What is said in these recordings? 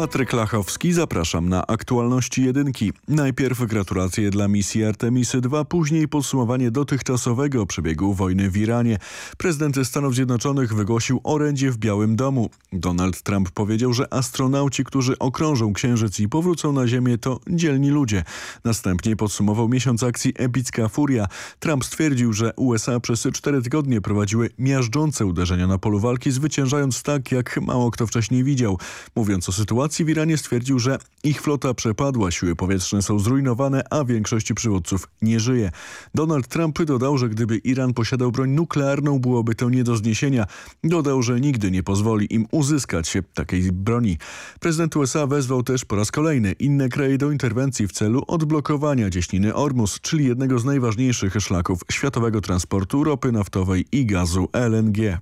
Patryk Lachowski, zapraszam na aktualności jedynki. Najpierw gratulacje dla misji Artemis II, później podsumowanie dotychczasowego przebiegu wojny w Iranie. Prezydent Stanów Zjednoczonych wygłosił orędzie w Białym Domu. Donald Trump powiedział, że astronauci, którzy okrążą Księżyc i powrócą na Ziemię to dzielni ludzie. Następnie podsumował miesiąc akcji Epicka Furia. Trump stwierdził, że USA przez cztery tygodnie prowadziły miażdżące uderzenia na polu walki, zwyciężając tak, jak mało kto wcześniej widział. Mówiąc o sytuacji sytuacji w Iranie stwierdził, że ich flota przepadła, siły powietrzne są zrujnowane, a większości przywódców nie żyje. Donald Trump dodał, że gdyby Iran posiadał broń nuklearną, byłoby to nie do zniesienia. Dodał, że nigdy nie pozwoli im uzyskać takiej broni. Prezydent USA wezwał też po raz kolejny inne kraje do interwencji w celu odblokowania cieśniny Ormus, czyli jednego z najważniejszych szlaków światowego transportu ropy naftowej i gazu LNG.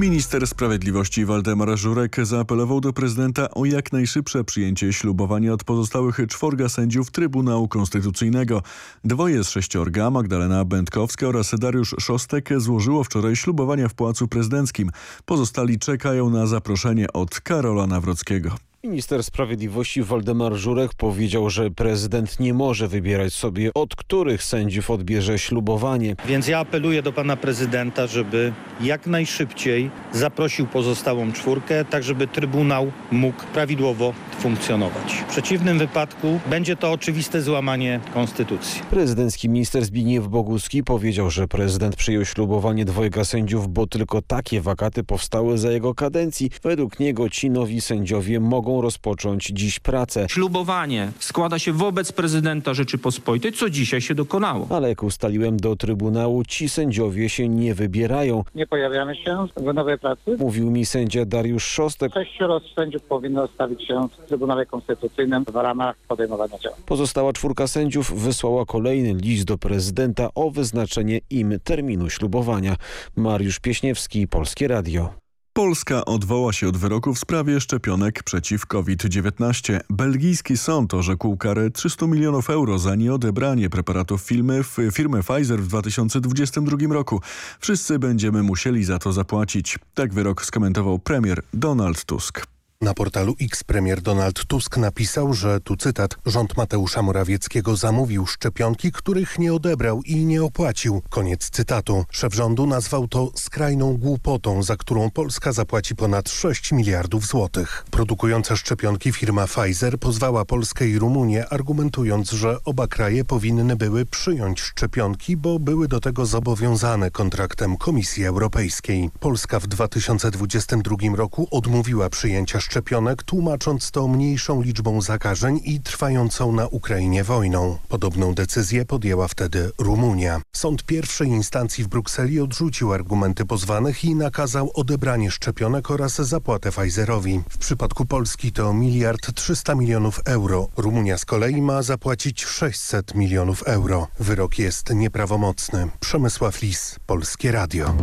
Minister Sprawiedliwości Waldemar Żurek zaapelował do prezydenta o jak najszybsze przyjęcie ślubowania od pozostałych czworga sędziów Trybunału Konstytucyjnego. Dwoje z sześciorga, Magdalena Będkowska oraz Dariusz Szostek złożyło wczoraj ślubowania w Pałacu Prezydenckim. Pozostali czekają na zaproszenie od Karola Nawrockiego. Minister Sprawiedliwości Waldemar Żurek powiedział, że prezydent nie może wybierać sobie, od których sędziów odbierze ślubowanie. Więc ja apeluję do pana prezydenta, żeby jak najszybciej zaprosił pozostałą czwórkę, tak żeby Trybunał mógł prawidłowo funkcjonować. W przeciwnym wypadku będzie to oczywiste złamanie konstytucji. Prezydencki minister Zbigniew Boguski powiedział, że prezydent przyjął ślubowanie dwojga sędziów, bo tylko takie wakaty powstały za jego kadencji. Według niego ci nowi sędziowie mogą rozpocząć dziś pracę. Ślubowanie składa się wobec prezydenta Rzeczypospolitej, co dzisiaj się dokonało. Ale jak ustaliłem do Trybunału, ci sędziowie się nie wybierają. Nie pojawiamy się w nowej pracy. Mówił mi sędzia Dariusz Szostek. Sześcioro sędziów powinno stawić się w Trybunale Konstytucyjnym w ramach podejmowania działań. Pozostała czwórka sędziów wysłała kolejny list do prezydenta o wyznaczenie im terminu ślubowania. Mariusz Pieśniewski, Polskie Radio. Polska odwoła się od wyroku w sprawie szczepionek przeciw COVID-19. Belgijski sąd orzekł karę 300 milionów euro za nieodebranie preparatów firmy, firmy Pfizer w 2022 roku. Wszyscy będziemy musieli za to zapłacić. Tak wyrok skomentował premier Donald Tusk. Na portalu X premier Donald Tusk napisał, że tu cytat, rząd Mateusza Morawieckiego zamówił szczepionki, których nie odebrał i nie opłacił. Koniec cytatu. Szef rządu nazwał to skrajną głupotą, za którą Polska zapłaci ponad 6 miliardów złotych. Produkująca szczepionki firma Pfizer pozwała Polskę i Rumunię, argumentując, że oba kraje powinny były przyjąć szczepionki, bo były do tego zobowiązane kontraktem Komisji Europejskiej. Polska w 2022 roku odmówiła przyjęcia szczepionek, tłumacząc to mniejszą liczbą zakażeń i trwającą na Ukrainie wojną. Podobną decyzję podjęła wtedy Rumunia. Sąd pierwszej instancji w Brukseli odrzucił argumenty pozwanych i nakazał odebranie szczepionek oraz zapłatę Pfizerowi. W przypadku Polski to miliard 300 milionów euro. Rumunia z kolei ma zapłacić 600 milionów euro. Wyrok jest nieprawomocny. Przemysław Lis, Polskie Radio.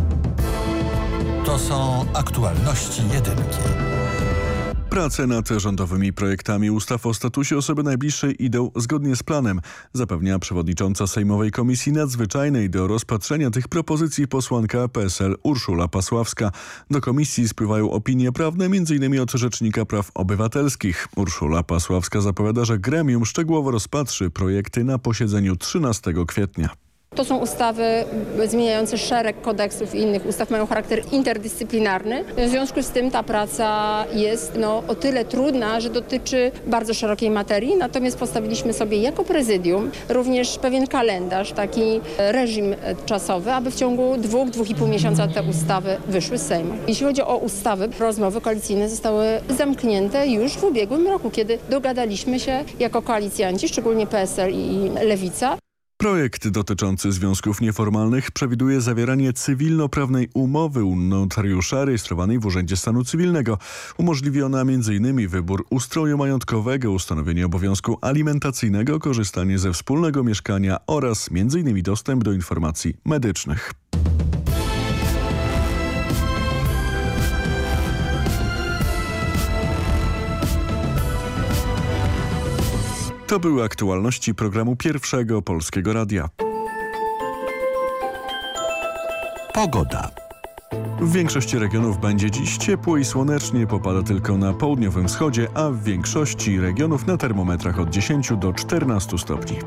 To są aktualności jedynki. Prace nad rządowymi projektami ustaw o statusie osoby najbliższej idą zgodnie z planem, zapewnia przewodnicząca Sejmowej Komisji Nadzwyczajnej do rozpatrzenia tych propozycji posłanka PSL Urszula Pasławska. Do komisji spływają opinie prawne m.in. od Rzecznika Praw Obywatelskich. Urszula Pasławska zapowiada, że gremium szczegółowo rozpatrzy projekty na posiedzeniu 13 kwietnia. To są ustawy zmieniające szereg kodeksów i innych ustaw, mają charakter interdyscyplinarny. W związku z tym ta praca jest no, o tyle trudna, że dotyczy bardzo szerokiej materii, natomiast postawiliśmy sobie jako prezydium również pewien kalendarz, taki reżim czasowy, aby w ciągu dwóch, dwóch i pół miesiąca te ustawy wyszły z Sejmu. Jeśli chodzi o ustawy, rozmowy koalicyjne zostały zamknięte już w ubiegłym roku, kiedy dogadaliśmy się jako koalicjanci, szczególnie PSL i Lewica, Projekt dotyczący związków nieformalnych przewiduje zawieranie cywilnoprawnej umowy u notariusza rejestrowanej w Urzędzie Stanu Cywilnego. Umożliwiona m.in. wybór ustroju majątkowego, ustanowienie obowiązku alimentacyjnego, korzystanie ze wspólnego mieszkania oraz m.in. dostęp do informacji medycznych. To były aktualności programu Pierwszego Polskiego Radia. Pogoda. W większości regionów będzie dziś ciepło i słonecznie, popada tylko na południowym wschodzie, a w większości regionów na termometrach od 10 do 14 stopni.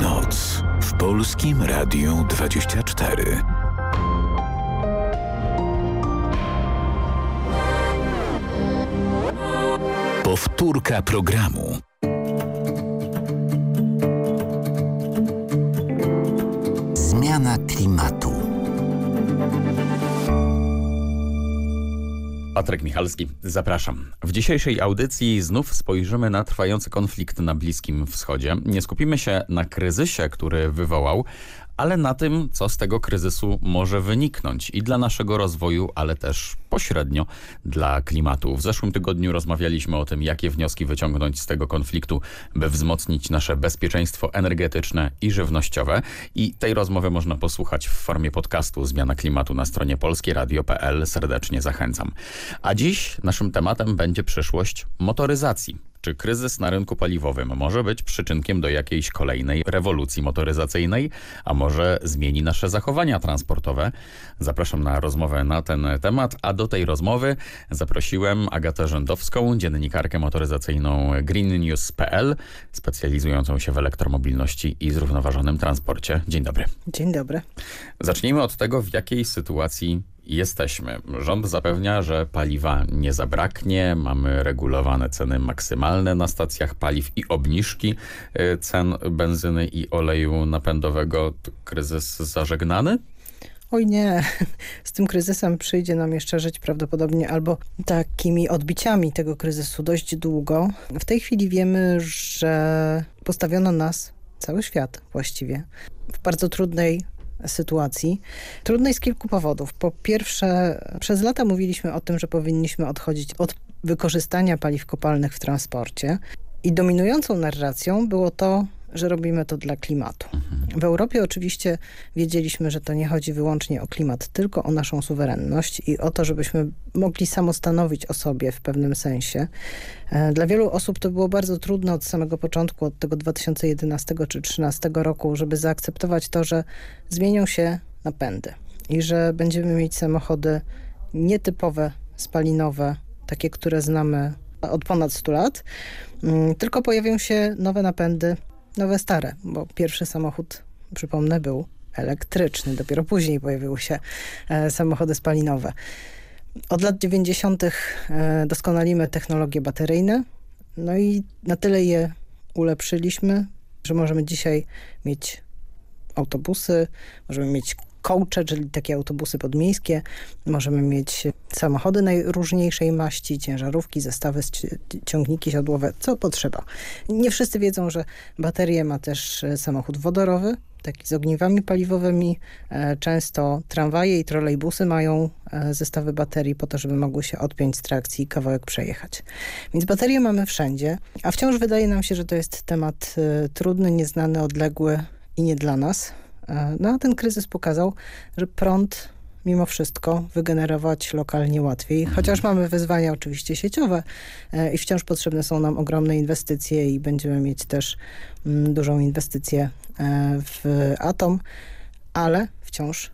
Noc w Polskim Radiu 24. Powtórka programu. Zmiana klimatu. Patryk Michalski, zapraszam. W dzisiejszej audycji znów spojrzymy na trwający konflikt na Bliskim Wschodzie. Nie skupimy się na kryzysie, który wywołał, ale na tym, co z tego kryzysu może wyniknąć i dla naszego rozwoju, ale też pośrednio dla klimatu. W zeszłym tygodniu rozmawialiśmy o tym, jakie wnioski wyciągnąć z tego konfliktu, by wzmocnić nasze bezpieczeństwo energetyczne i żywnościowe. I tej rozmowy można posłuchać w formie podcastu Zmiana Klimatu na stronie polskieradio.pl. Serdecznie zachęcam. A dziś naszym tematem będzie przyszłość motoryzacji. Czy kryzys na rynku paliwowym może być przyczynkiem do jakiejś kolejnej rewolucji motoryzacyjnej, a może zmieni nasze zachowania transportowe? Zapraszam na rozmowę na ten temat, a do tej rozmowy zaprosiłem Agatę Rzędowską, dziennikarkę motoryzacyjną greennews.pl, specjalizującą się w elektromobilności i zrównoważonym transporcie. Dzień dobry. Dzień dobry. Zacznijmy od tego, w jakiej sytuacji jesteśmy. Rząd zapewnia, że paliwa nie zabraknie, mamy regulowane ceny maksymalne na stacjach paliw i obniżki y, cen benzyny i oleju napędowego. Kryzys zażegnany? Oj nie, z tym kryzysem przyjdzie nam jeszcze żyć prawdopodobnie albo takimi odbiciami tego kryzysu dość długo. W tej chwili wiemy, że postawiono nas, cały świat właściwie, w bardzo trudnej sytuacji. Trudnej z kilku powodów. Po pierwsze, przez lata mówiliśmy o tym, że powinniśmy odchodzić od wykorzystania paliw kopalnych w transporcie i dominującą narracją było to, że robimy to dla klimatu. W Europie oczywiście wiedzieliśmy, że to nie chodzi wyłącznie o klimat, tylko o naszą suwerenność i o to, żebyśmy mogli samostanowić o sobie w pewnym sensie. E, dla wielu osób to było bardzo trudne od samego początku, od tego 2011 czy 2013 roku, żeby zaakceptować to, że zmienią się napędy i że będziemy mieć samochody nietypowe, spalinowe, takie, które znamy od ponad 100 lat, mm, tylko pojawią się nowe napędy, nowe stare, bo pierwszy samochód, przypomnę, był elektryczny. Dopiero później pojawiły się e, samochody spalinowe. Od lat 90. E, doskonalimy technologie bateryjne, no i na tyle je ulepszyliśmy, że możemy dzisiaj mieć autobusy, możemy mieć coache, czyli takie autobusy podmiejskie. Możemy mieć samochody najróżniejszej maści, ciężarówki, zestawy, ciągniki siodłowe, co potrzeba. Nie wszyscy wiedzą, że baterię ma też e, samochód wodorowy, taki z ogniwami paliwowymi. E, często tramwaje i trolejbusy mają e, zestawy baterii po to, żeby mogły się odpiąć z trakcji i kawałek przejechać. Więc baterie mamy wszędzie, a wciąż wydaje nam się, że to jest temat trudny, nieznany, odległy i nie dla nas. E, no a ten kryzys pokazał, że prąd mimo wszystko wygenerować lokalnie łatwiej, chociaż mamy wyzwania oczywiście sieciowe e, i wciąż potrzebne są nam ogromne inwestycje i będziemy mieć też mm, dużą inwestycję e, w atom, ale wciąż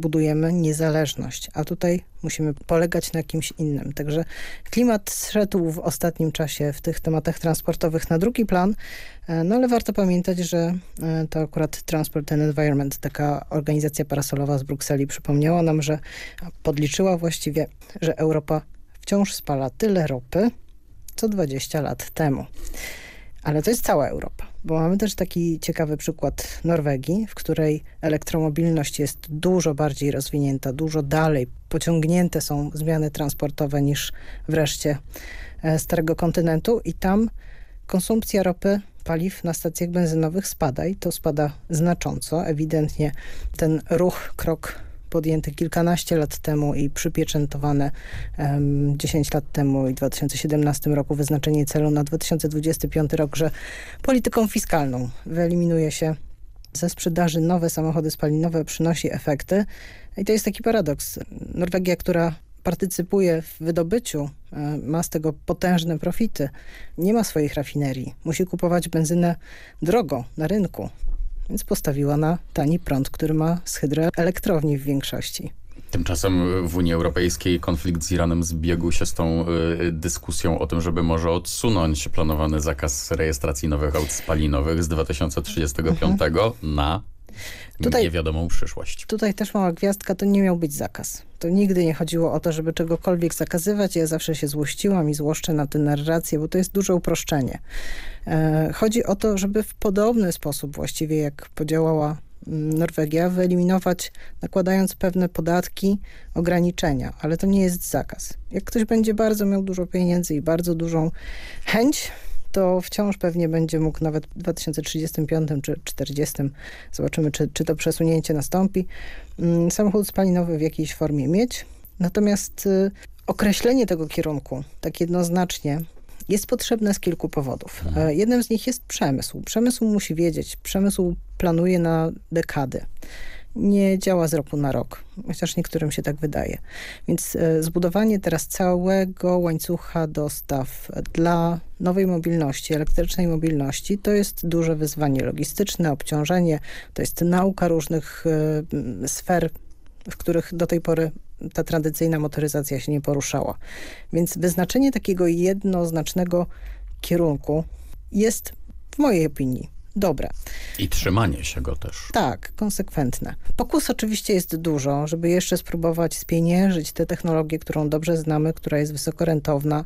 budujemy niezależność, a tutaj musimy polegać na kimś innym. Także klimat zszedł w ostatnim czasie w tych tematach transportowych na drugi plan, e, no ale warto pamiętać, że e, to akurat Transport and Environment, taka organizacja parasolowa z Brukseli przypomniała nam, że podliczyła właściwie, że Europa wciąż spala tyle ropy, co 20 lat temu. Ale to jest cała Europa, bo mamy też taki ciekawy przykład Norwegii, w której elektromobilność jest dużo bardziej rozwinięta, dużo dalej pociągnięte są zmiany transportowe niż wreszcie e, Starego Kontynentu i tam konsumpcja ropy paliw na stacjach benzynowych spada i to spada znacząco. Ewidentnie ten ruch, krok podjęte kilkanaście lat temu i przypieczętowane um, 10 lat temu i w 2017 roku wyznaczenie celu na 2025 rok, że polityką fiskalną wyeliminuje się ze sprzedaży nowe samochody spalinowe, przynosi efekty. I to jest taki paradoks. Norwegia, która partycypuje w wydobyciu, e, ma z tego potężne profity, nie ma swoich rafinerii, musi kupować benzynę drogo na rynku, więc postawiła na tani prąd, który ma z hydroelektrowni w większości. Tymczasem w Unii Europejskiej konflikt z Iranem zbiegł się z tą y, dyskusją o tym, żeby może odsunąć planowany zakaz rejestracji nowych aut spalinowych z 2035 mhm. na tutaj, niewiadomą przyszłość. Tutaj też mała gwiazdka, to nie miał być zakaz. To nigdy nie chodziło o to, żeby czegokolwiek zakazywać. Ja zawsze się złościłam i złoszczę na tę narrację, bo to jest duże uproszczenie. E, chodzi o to, żeby w podobny sposób właściwie jak podziałała Norwegia wyeliminować, nakładając pewne podatki, ograniczenia, ale to nie jest zakaz. Jak ktoś będzie bardzo miał dużo pieniędzy i bardzo dużą chęć, to wciąż pewnie będzie mógł nawet w 2035 czy 2040, zobaczymy czy, czy to przesunięcie nastąpi, mm, samochód spalinowy w jakiejś formie mieć. Natomiast y, określenie tego kierunku tak jednoznacznie jest potrzebne z kilku powodów. Mhm. E, jednym z nich jest przemysł. Przemysł musi wiedzieć, przemysł planuje na dekady. Nie działa z roku na rok, chociaż niektórym się tak wydaje. Więc e, zbudowanie teraz całego łańcucha dostaw dla nowej mobilności, elektrycznej mobilności, to jest duże wyzwanie logistyczne, obciążenie, to jest nauka różnych e, sfer w których do tej pory ta tradycyjna motoryzacja się nie poruszała. Więc wyznaczenie takiego jednoznacznego kierunku jest w mojej opinii dobre. I trzymanie się go też. Tak, konsekwentne. Pokus oczywiście jest dużo, żeby jeszcze spróbować spieniężyć tę technologię, którą dobrze znamy, która jest wysokorentowna,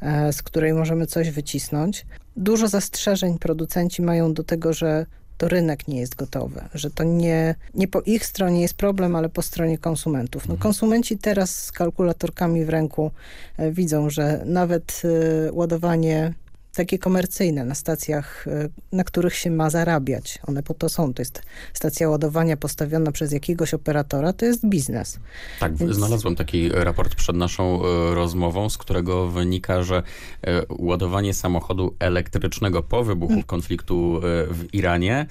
e, z której możemy coś wycisnąć. Dużo zastrzeżeń producenci mają do tego, że to rynek nie jest gotowy, że to nie, nie po ich stronie jest problem, ale po stronie konsumentów. No, mhm. konsumenci teraz z kalkulatorkami w ręku e, widzą, że nawet e, ładowanie takie komercyjne na stacjach, e, na których się ma zarabiać. One po to są. To jest stacja ładowania postawiona przez jakiegoś operatora, to jest biznes. Tak, Więc... znalazłem taki raport przed naszą e, rozmową, z którego wynika, że e, ładowanie samochodu elektrycznego po wybuchu mm. konfliktu w Iranie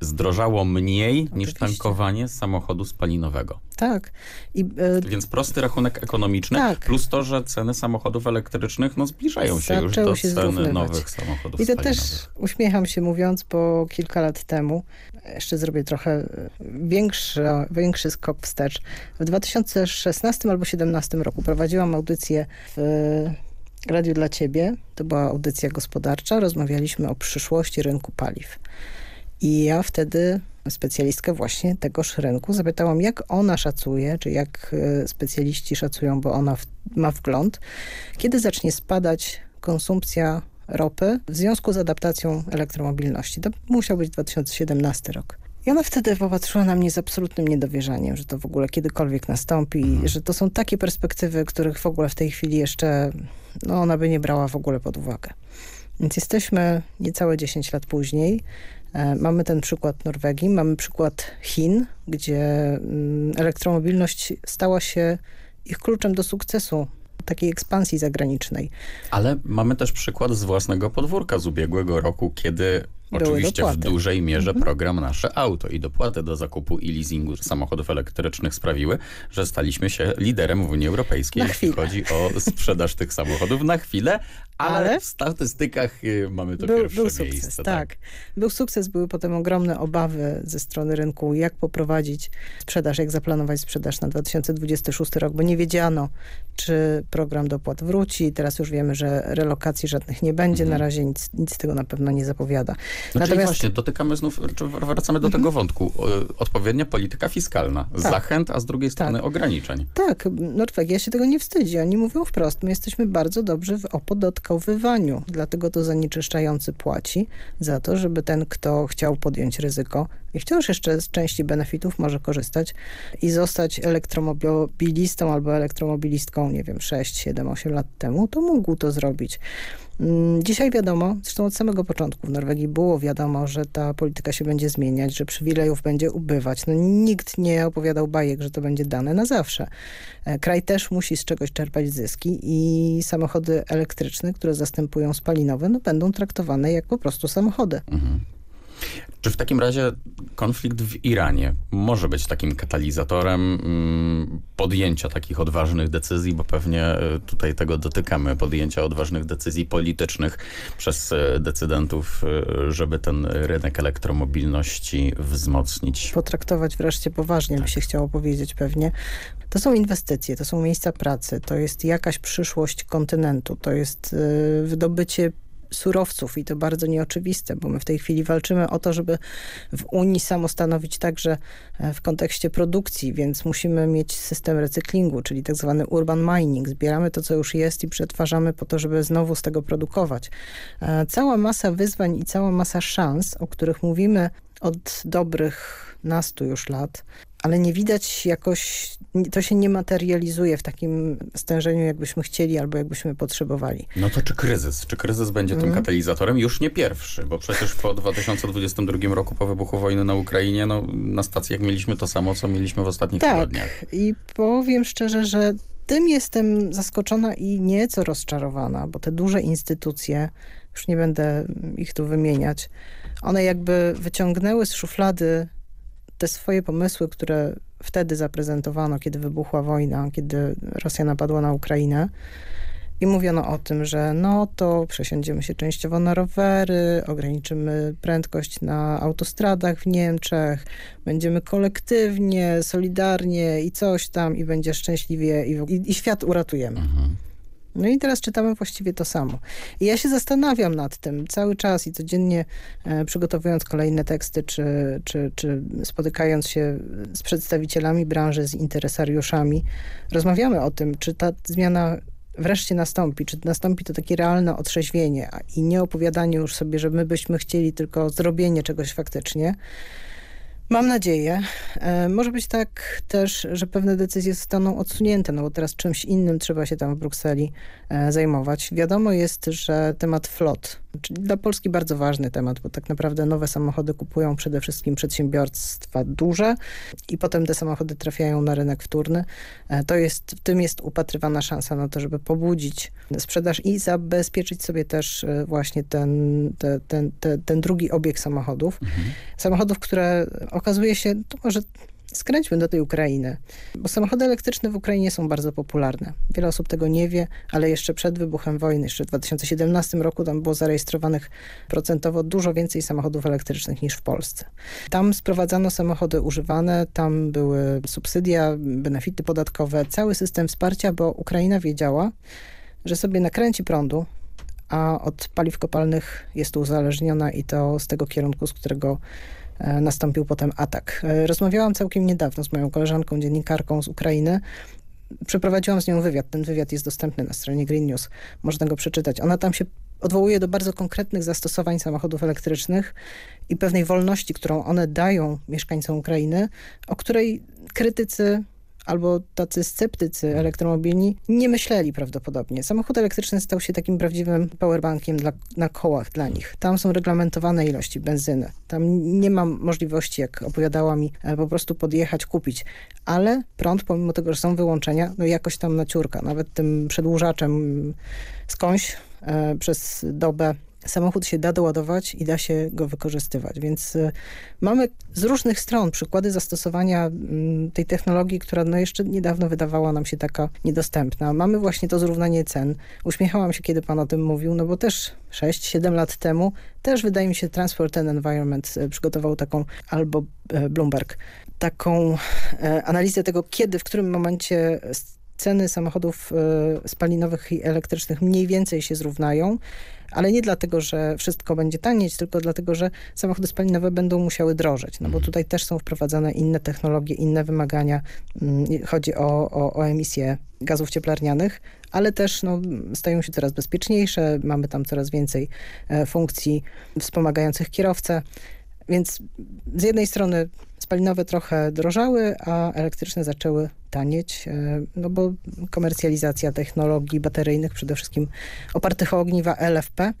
zdrożało mniej Oczywiście. niż tankowanie samochodu spalinowego. Tak. I, Więc prosty rachunek ekonomiczny, tak. plus to, że ceny samochodów elektrycznych no, zbliżają się już do się ceny nowych samochodów I to też uśmiecham się mówiąc, bo kilka lat temu, jeszcze zrobię trochę większy, większy skok wstecz. W 2016 albo 2017 roku prowadziłam audycję w Radiu dla Ciebie. To była audycja gospodarcza. Rozmawialiśmy o przyszłości rynku paliw. I ja wtedy specjalistkę właśnie tegoż rynku zapytałam, jak ona szacuje, czy jak e, specjaliści szacują, bo ona ma wgląd, kiedy zacznie spadać konsumpcja ropy w związku z adaptacją elektromobilności. To musiał być 2017 rok. I ona wtedy popatrzyła na mnie z absolutnym niedowierzaniem, że to w ogóle kiedykolwiek nastąpi, mhm. że to są takie perspektywy, których w ogóle w tej chwili jeszcze no, ona by nie brała w ogóle pod uwagę. Więc jesteśmy niecałe 10 lat później. E, mamy ten przykład Norwegii, mamy przykład Chin, gdzie mm, elektromobilność stała się ich kluczem do sukcesu takiej ekspansji zagranicznej. Ale mamy też przykład z własnego podwórka z ubiegłego roku, kiedy Oczywiście w dużej mierze mhm. program Nasze Auto i dopłaty do zakupu i leasingu samochodów elektrycznych sprawiły, że staliśmy się liderem w Unii Europejskiej, jeśli chodzi o sprzedaż tych samochodów na chwilę, ale, w statystykach y, mamy to był, pierwsze był sukces, miejsce. Tak. tak. Był sukces, były potem ogromne obawy ze strony rynku, jak poprowadzić sprzedaż, jak zaplanować sprzedaż na 2026 rok, bo nie wiedziano, czy program dopłat wróci. Teraz już wiemy, że relokacji żadnych nie będzie. Mhm. Na razie nic, nic z tego na pewno nie zapowiada. No Natomiast... Właśnie, dotykamy znów, wracamy do mhm. tego wątku. Odpowiednia polityka fiskalna. Tak. Zachęt, a z drugiej strony tak. ograniczeń. Tak, Norwegia się tego nie wstydzi. Oni mówią wprost, my jesteśmy bardzo dobrzy w opodatkowywaniu. Dlatego to zanieczyszczający płaci za to, żeby ten, kto chciał podjąć ryzyko i wciąż jeszcze z części benefitów może korzystać i zostać elektromobilistą albo elektromobilistką, nie wiem, 6, 7, 8 lat temu, to mógł to zrobić. Mm, dzisiaj wiadomo, zresztą od samego początku w Norwegii było wiadomo, że ta polityka się będzie zmieniać, że przywilejów będzie ubywać. No, nikt nie opowiadał bajek, że to będzie dane na zawsze. E, kraj też musi z czegoś czerpać zyski i samochody elektryczne, które zastępują spalinowe, no, będą traktowane jak po prostu samochody. Mhm. Czy w takim razie konflikt w Iranie może być takim katalizatorem mm, podjęcia takich odważnych decyzji, bo pewnie e, tutaj tego dotykamy, podjęcia odważnych decyzji politycznych przez e, decydentów, e, żeby ten rynek elektromobilności wzmocnić? Potraktować wreszcie poważnie, tak. by się chciało powiedzieć pewnie. To są inwestycje, to są miejsca pracy, to jest jakaś przyszłość kontynentu, to jest wydobycie surowców i to bardzo nieoczywiste, bo my w tej chwili walczymy o to, żeby w Unii samostanowić także e, w kontekście produkcji, więc musimy mieć system recyklingu, czyli tak zwany urban mining. Zbieramy to, co już jest i przetwarzamy po to, żeby znowu z tego produkować. E, cała masa wyzwań i cała masa szans, o których mówimy od dobrych nastu już lat, ale nie widać jakoś, to się nie materializuje w takim stężeniu, jakbyśmy chcieli albo jakbyśmy potrzebowali. No to czy kryzys? Czy kryzys będzie tym mm. katalizatorem? Już nie pierwszy, bo przecież po 2022 roku, po wybuchu wojny na Ukrainie, no, na stacjach mieliśmy to samo, co mieliśmy w ostatnich tak. tygodniach. i powiem szczerze, że tym jestem zaskoczona i nieco rozczarowana, bo te duże instytucje, już nie będę ich tu wymieniać, one jakby wyciągnęły z szuflady te swoje pomysły, które wtedy zaprezentowano, kiedy wybuchła wojna, kiedy Rosja napadła na Ukrainę i mówiono o tym, że no to przesiądziemy się częściowo na rowery, ograniczymy prędkość na autostradach w Niemczech, będziemy kolektywnie, solidarnie i coś tam i będzie szczęśliwie i, i, i świat uratujemy. Mhm. No i teraz czytamy właściwie to samo. I ja się zastanawiam nad tym cały czas i codziennie e, przygotowując kolejne teksty, czy, czy, czy spotykając się z przedstawicielami branży, z interesariuszami, rozmawiamy o tym, czy ta zmiana wreszcie nastąpi, czy nastąpi to takie realne otrzeźwienie i nie opowiadanie już sobie, że my byśmy chcieli tylko zrobienie czegoś faktycznie, Mam nadzieję. E, może być tak też, że pewne decyzje zostaną odsunięte, no bo teraz czymś innym trzeba się tam w Brukseli e, zajmować. Wiadomo jest, że temat flot, czyli dla Polski bardzo ważny temat, bo tak naprawdę nowe samochody kupują przede wszystkim przedsiębiorstwa duże i potem te samochody trafiają na rynek wtórny. E, to jest, w tym jest upatrywana szansa na to, żeby pobudzić sprzedaż i zabezpieczyć sobie też właśnie ten, ten, ten, ten, ten drugi obieg samochodów. Mhm. Samochodów, które okazuje się, to może skręćmy do tej Ukrainy, bo samochody elektryczne w Ukrainie są bardzo popularne. Wiele osób tego nie wie, ale jeszcze przed wybuchem wojny, jeszcze w 2017 roku tam było zarejestrowanych procentowo dużo więcej samochodów elektrycznych niż w Polsce. Tam sprowadzano samochody używane, tam były subsydia, benefity podatkowe, cały system wsparcia, bo Ukraina wiedziała, że sobie nakręci prądu, a od paliw kopalnych jest uzależniona i to z tego kierunku, z którego nastąpił potem atak. E, rozmawiałam całkiem niedawno z moją koleżanką, dziennikarką z Ukrainy. Przeprowadziłam z nią wywiad. Ten wywiad jest dostępny na stronie Green News. Można go przeczytać. Ona tam się odwołuje do bardzo konkretnych zastosowań samochodów elektrycznych i pewnej wolności, którą one dają mieszkańcom Ukrainy, o której krytycy albo tacy sceptycy elektromobilni nie myśleli prawdopodobnie. Samochód elektryczny stał się takim prawdziwym powerbankiem dla, na kołach dla nich. Tam są reglamentowane ilości benzyny. Tam nie mam możliwości, jak opowiadała mi, e, po prostu podjechać, kupić. Ale prąd, pomimo tego, że są wyłączenia, no jakoś tam naciurka. Nawet tym przedłużaczem skądś e, przez dobę samochód się da doładować i da się go wykorzystywać. Więc y, mamy z różnych stron przykłady zastosowania mm, tej technologii, która no jeszcze niedawno wydawała nam się taka niedostępna. Mamy właśnie to zrównanie cen. Uśmiechałam się, kiedy pan o tym mówił, no bo też 6-7 lat temu też wydaje mi się Transport and Environment y, przygotował taką, albo y, Bloomberg, taką analizę tego, kiedy, w którym momencie ceny samochodów spalinowych i elektrycznych mniej więcej się zrównają ale nie dlatego, że wszystko będzie tanieć, tylko dlatego, że samochody spalinowe będą musiały drożeć, no bo mhm. tutaj też są wprowadzane inne technologie, inne wymagania. Mm, chodzi o, o, o emisję gazów cieplarnianych, ale też no, stają się coraz bezpieczniejsze, mamy tam coraz więcej e, funkcji wspomagających kierowcę. Więc z jednej strony spalinowe trochę drożały, a elektryczne zaczęły tanieć, e, no bo komercjalizacja technologii bateryjnych, przede wszystkim opartych o ogniwa LFP,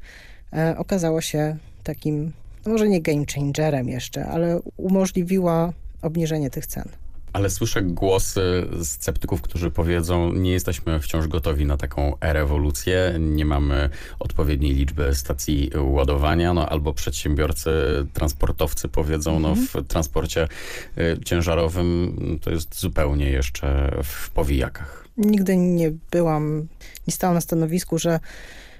e, okazała się takim, no może nie game changerem jeszcze, ale umożliwiła obniżenie tych cen. Ale słyszę głosy sceptyków, którzy powiedzą, nie jesteśmy wciąż gotowi na taką rewolucję, nie mamy odpowiedniej liczby stacji ładowania, no albo przedsiębiorcy, transportowcy powiedzą, no w transporcie y, ciężarowym to jest zupełnie jeszcze w powijakach. Nigdy nie byłam, nie stałam na stanowisku, że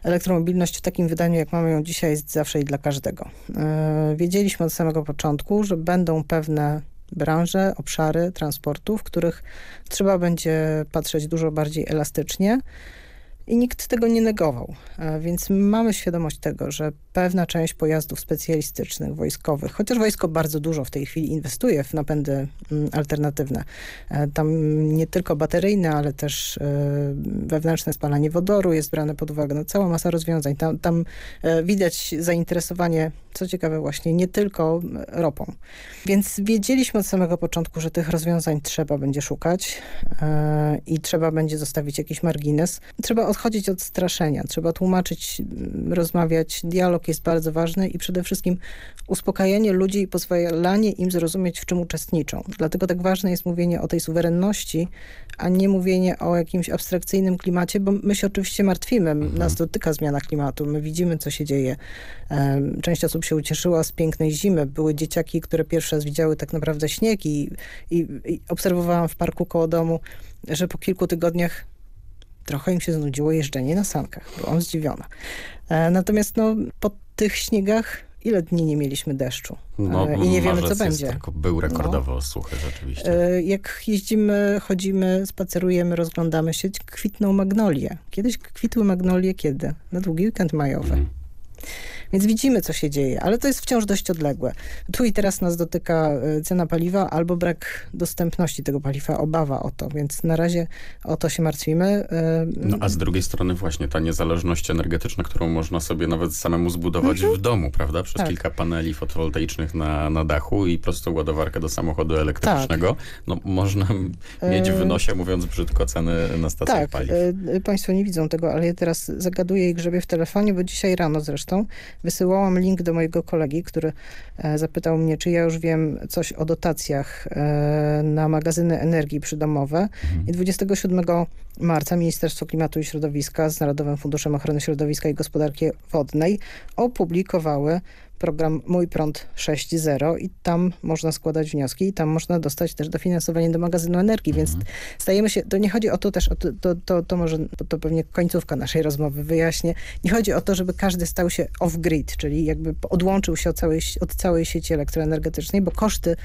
elektromobilność w takim wydaniu, jak mamy ją dzisiaj, jest zawsze i dla każdego. Yy, wiedzieliśmy od samego początku, że będą pewne branże, obszary transportu, w których trzeba będzie patrzeć dużo bardziej elastycznie, i nikt tego nie negował. E, więc mamy świadomość tego, że pewna część pojazdów specjalistycznych, wojskowych, chociaż wojsko bardzo dużo w tej chwili inwestuje w napędy mm, alternatywne. E, tam nie tylko bateryjne, ale też e, wewnętrzne spalanie wodoru jest brane pod uwagę. No, cała masa rozwiązań. Tam, tam widać zainteresowanie, co ciekawe właśnie, nie tylko ropą. Więc wiedzieliśmy od samego początku, że tych rozwiązań trzeba będzie szukać i trzeba będzie zostawić jakiś margines. Trzeba od odchodzić od straszenia. Trzeba tłumaczyć, rozmawiać. Dialog jest bardzo ważny i przede wszystkim uspokajanie ludzi i pozwalanie im zrozumieć, w czym uczestniczą. Dlatego tak ważne jest mówienie o tej suwerenności, a nie mówienie o jakimś abstrakcyjnym klimacie, bo my się oczywiście martwimy. Mhm. Nas dotyka zmiana klimatu. My widzimy, co się dzieje. Część osób się ucieszyła z pięknej zimy. Były dzieciaki, które pierwszy raz widziały tak naprawdę śnieg i, i, i obserwowałam w parku koło domu, że po kilku tygodniach trochę im się znudziło jeżdżenie na sankach. Byłam zdziwiona. E, natomiast no, po tych śniegach ile dni nie mieliśmy deszczu no, e, i nie wiemy, co będzie. Tak, był rekordowo no. suchy rzeczywiście. E, jak jeździmy, chodzimy, spacerujemy, rozglądamy się, kwitną magnolie. Kiedyś kwitły magnolie kiedy? Na długi weekend majowy. Mm. Więc widzimy, co się dzieje, ale to jest wciąż dość odległe. Tu i teraz nas dotyka e, cena paliwa albo brak dostępności tego paliwa, obawa o to, więc na razie o to się martwimy. E, no a z drugiej strony właśnie ta niezależność energetyczna, którą można sobie nawet samemu zbudować mhm. w domu, prawda? Przez tak. kilka paneli fotowoltaicznych na, na dachu i prostą ładowarkę do samochodu elektrycznego. Tak. No można mieć w e, nosie, mówiąc brzydko, ceny na stacjach tak. paliw. Państwo nie widzą tego, ale ja teraz zagaduję i grzebię w telefonie, bo dzisiaj rano zresztą wysyłałam link do mojego kolegi, który e, zapytał mnie, czy ja już wiem coś o dotacjach e, na magazyny energii przydomowe. Mhm. I 27 marca Ministerstwo Klimatu i Środowiska z Narodowym Funduszem Ochrony Środowiska i Gospodarki Wodnej opublikowały program Mój Prąd 6.0 i tam można składać wnioski i tam można dostać też dofinansowanie do magazynu energii, więc mhm. stajemy się, to nie chodzi o to też, o to, to, to, to może, to pewnie końcówka naszej rozmowy wyjaśnię, nie chodzi o to, żeby każdy stał się off-grid, czyli jakby odłączył się od całej, od całej sieci elektroenergetycznej, bo koszty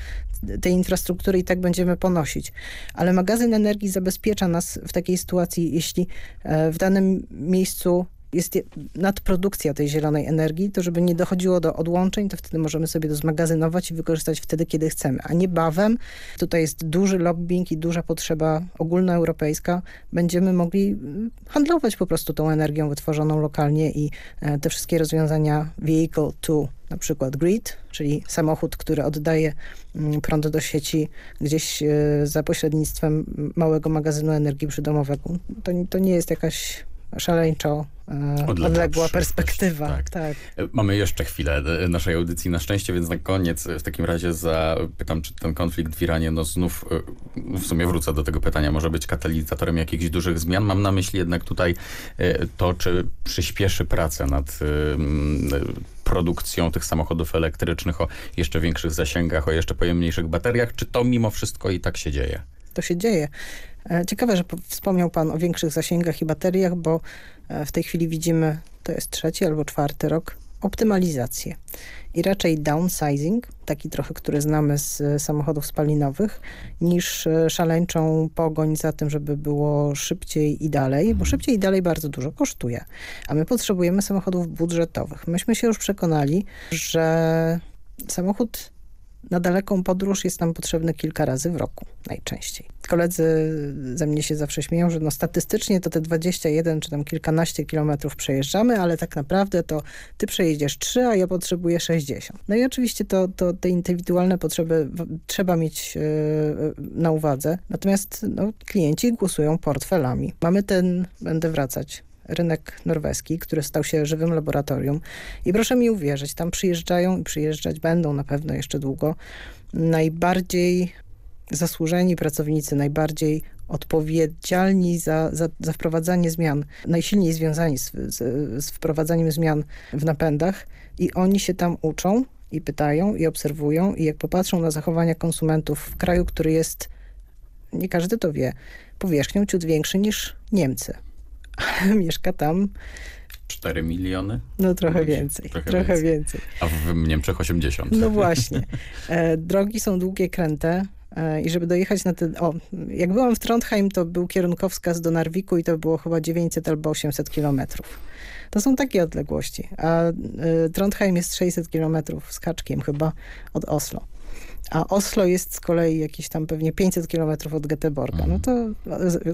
tej infrastruktury i tak będziemy ponosić. Ale magazyn energii zabezpiecza nas w takiej sytuacji, jeśli e, w danym miejscu jest nadprodukcja tej zielonej energii, to żeby nie dochodziło do odłączeń, to wtedy możemy sobie to zmagazynować i wykorzystać wtedy, kiedy chcemy, a niebawem, tutaj jest duży lobbying i duża potrzeba ogólnoeuropejska, będziemy mogli mm, handlować po prostu tą energią wytworzoną lokalnie i e, te wszystkie rozwiązania vehicle to na przykład grid, czyli samochód, który oddaje mm, prąd do sieci gdzieś e, za pośrednictwem małego magazynu energii przydomowego. To, to nie jest jakaś szaleńczo e, odległa perspektywa. Tak. tak. Mamy jeszcze chwilę e, naszej audycji na szczęście, więc na koniec w takim razie zapytam, czy ten konflikt w Iranie, no znów e, w sumie wrócę do tego pytania, może być katalizatorem jakichś dużych zmian. Mam na myśli jednak tutaj to, czy przyspieszy pracę nad produkcją tych samochodów elektrycznych o jeszcze większych zasięgach, o jeszcze pojemniejszych bateriach, czy to mimo wszystko i tak się dzieje? To się dzieje. E, ciekawe, że wspomniał Pan o większych zasięgach i bateriach, bo e, w tej chwili widzimy, to jest trzeci albo czwarty rok, optymalizację. I raczej downsizing, taki trochę, który znamy z e, samochodów spalinowych, niż szaleńczą pogoń za tym, żeby było szybciej i dalej, bo mhm. szybciej i dalej bardzo dużo kosztuje. A my potrzebujemy samochodów budżetowych. Myśmy się już przekonali, że samochód na daleką podróż jest nam potrzebny kilka razy w roku, najczęściej. Koledzy ze mnie się zawsze śmieją, że no statystycznie to te 21 czy tam kilkanaście kilometrów przejeżdżamy, ale tak naprawdę to ty przejedziesz 3, a ja potrzebuję 60. No i oczywiście to, to te indywidualne potrzeby trzeba mieć yy, na uwadze, natomiast no, klienci głosują portfelami. Mamy ten, będę wracać, rynek norweski, który stał się żywym laboratorium. I proszę mi uwierzyć, tam przyjeżdżają i przyjeżdżać będą na pewno jeszcze długo najbardziej zasłużeni pracownicy, najbardziej odpowiedzialni za, za, za wprowadzanie zmian, najsilniej związani z, z, z wprowadzaniem zmian w napędach i oni się tam uczą i pytają i obserwują i jak popatrzą na zachowania konsumentów w kraju, który jest, nie każdy to wie, powierzchnią ciut większy niż Niemcy. Mieszka tam 4 miliony? No trochę więcej, trochę, trochę więcej. więcej. A w Niemczech 80. No właśnie. E, drogi są długie, kręte e, i żeby dojechać na te... O, jak byłam w Trondheim, to był kierunkowskaz do Narwiku i to było chyba 900 albo 800 kilometrów. To są takie odległości. A e, Trondheim jest 600 kilometrów z kaczkiem chyba od Oslo a Oslo jest z kolei jakieś tam pewnie 500 kilometrów od Göteborga, no to,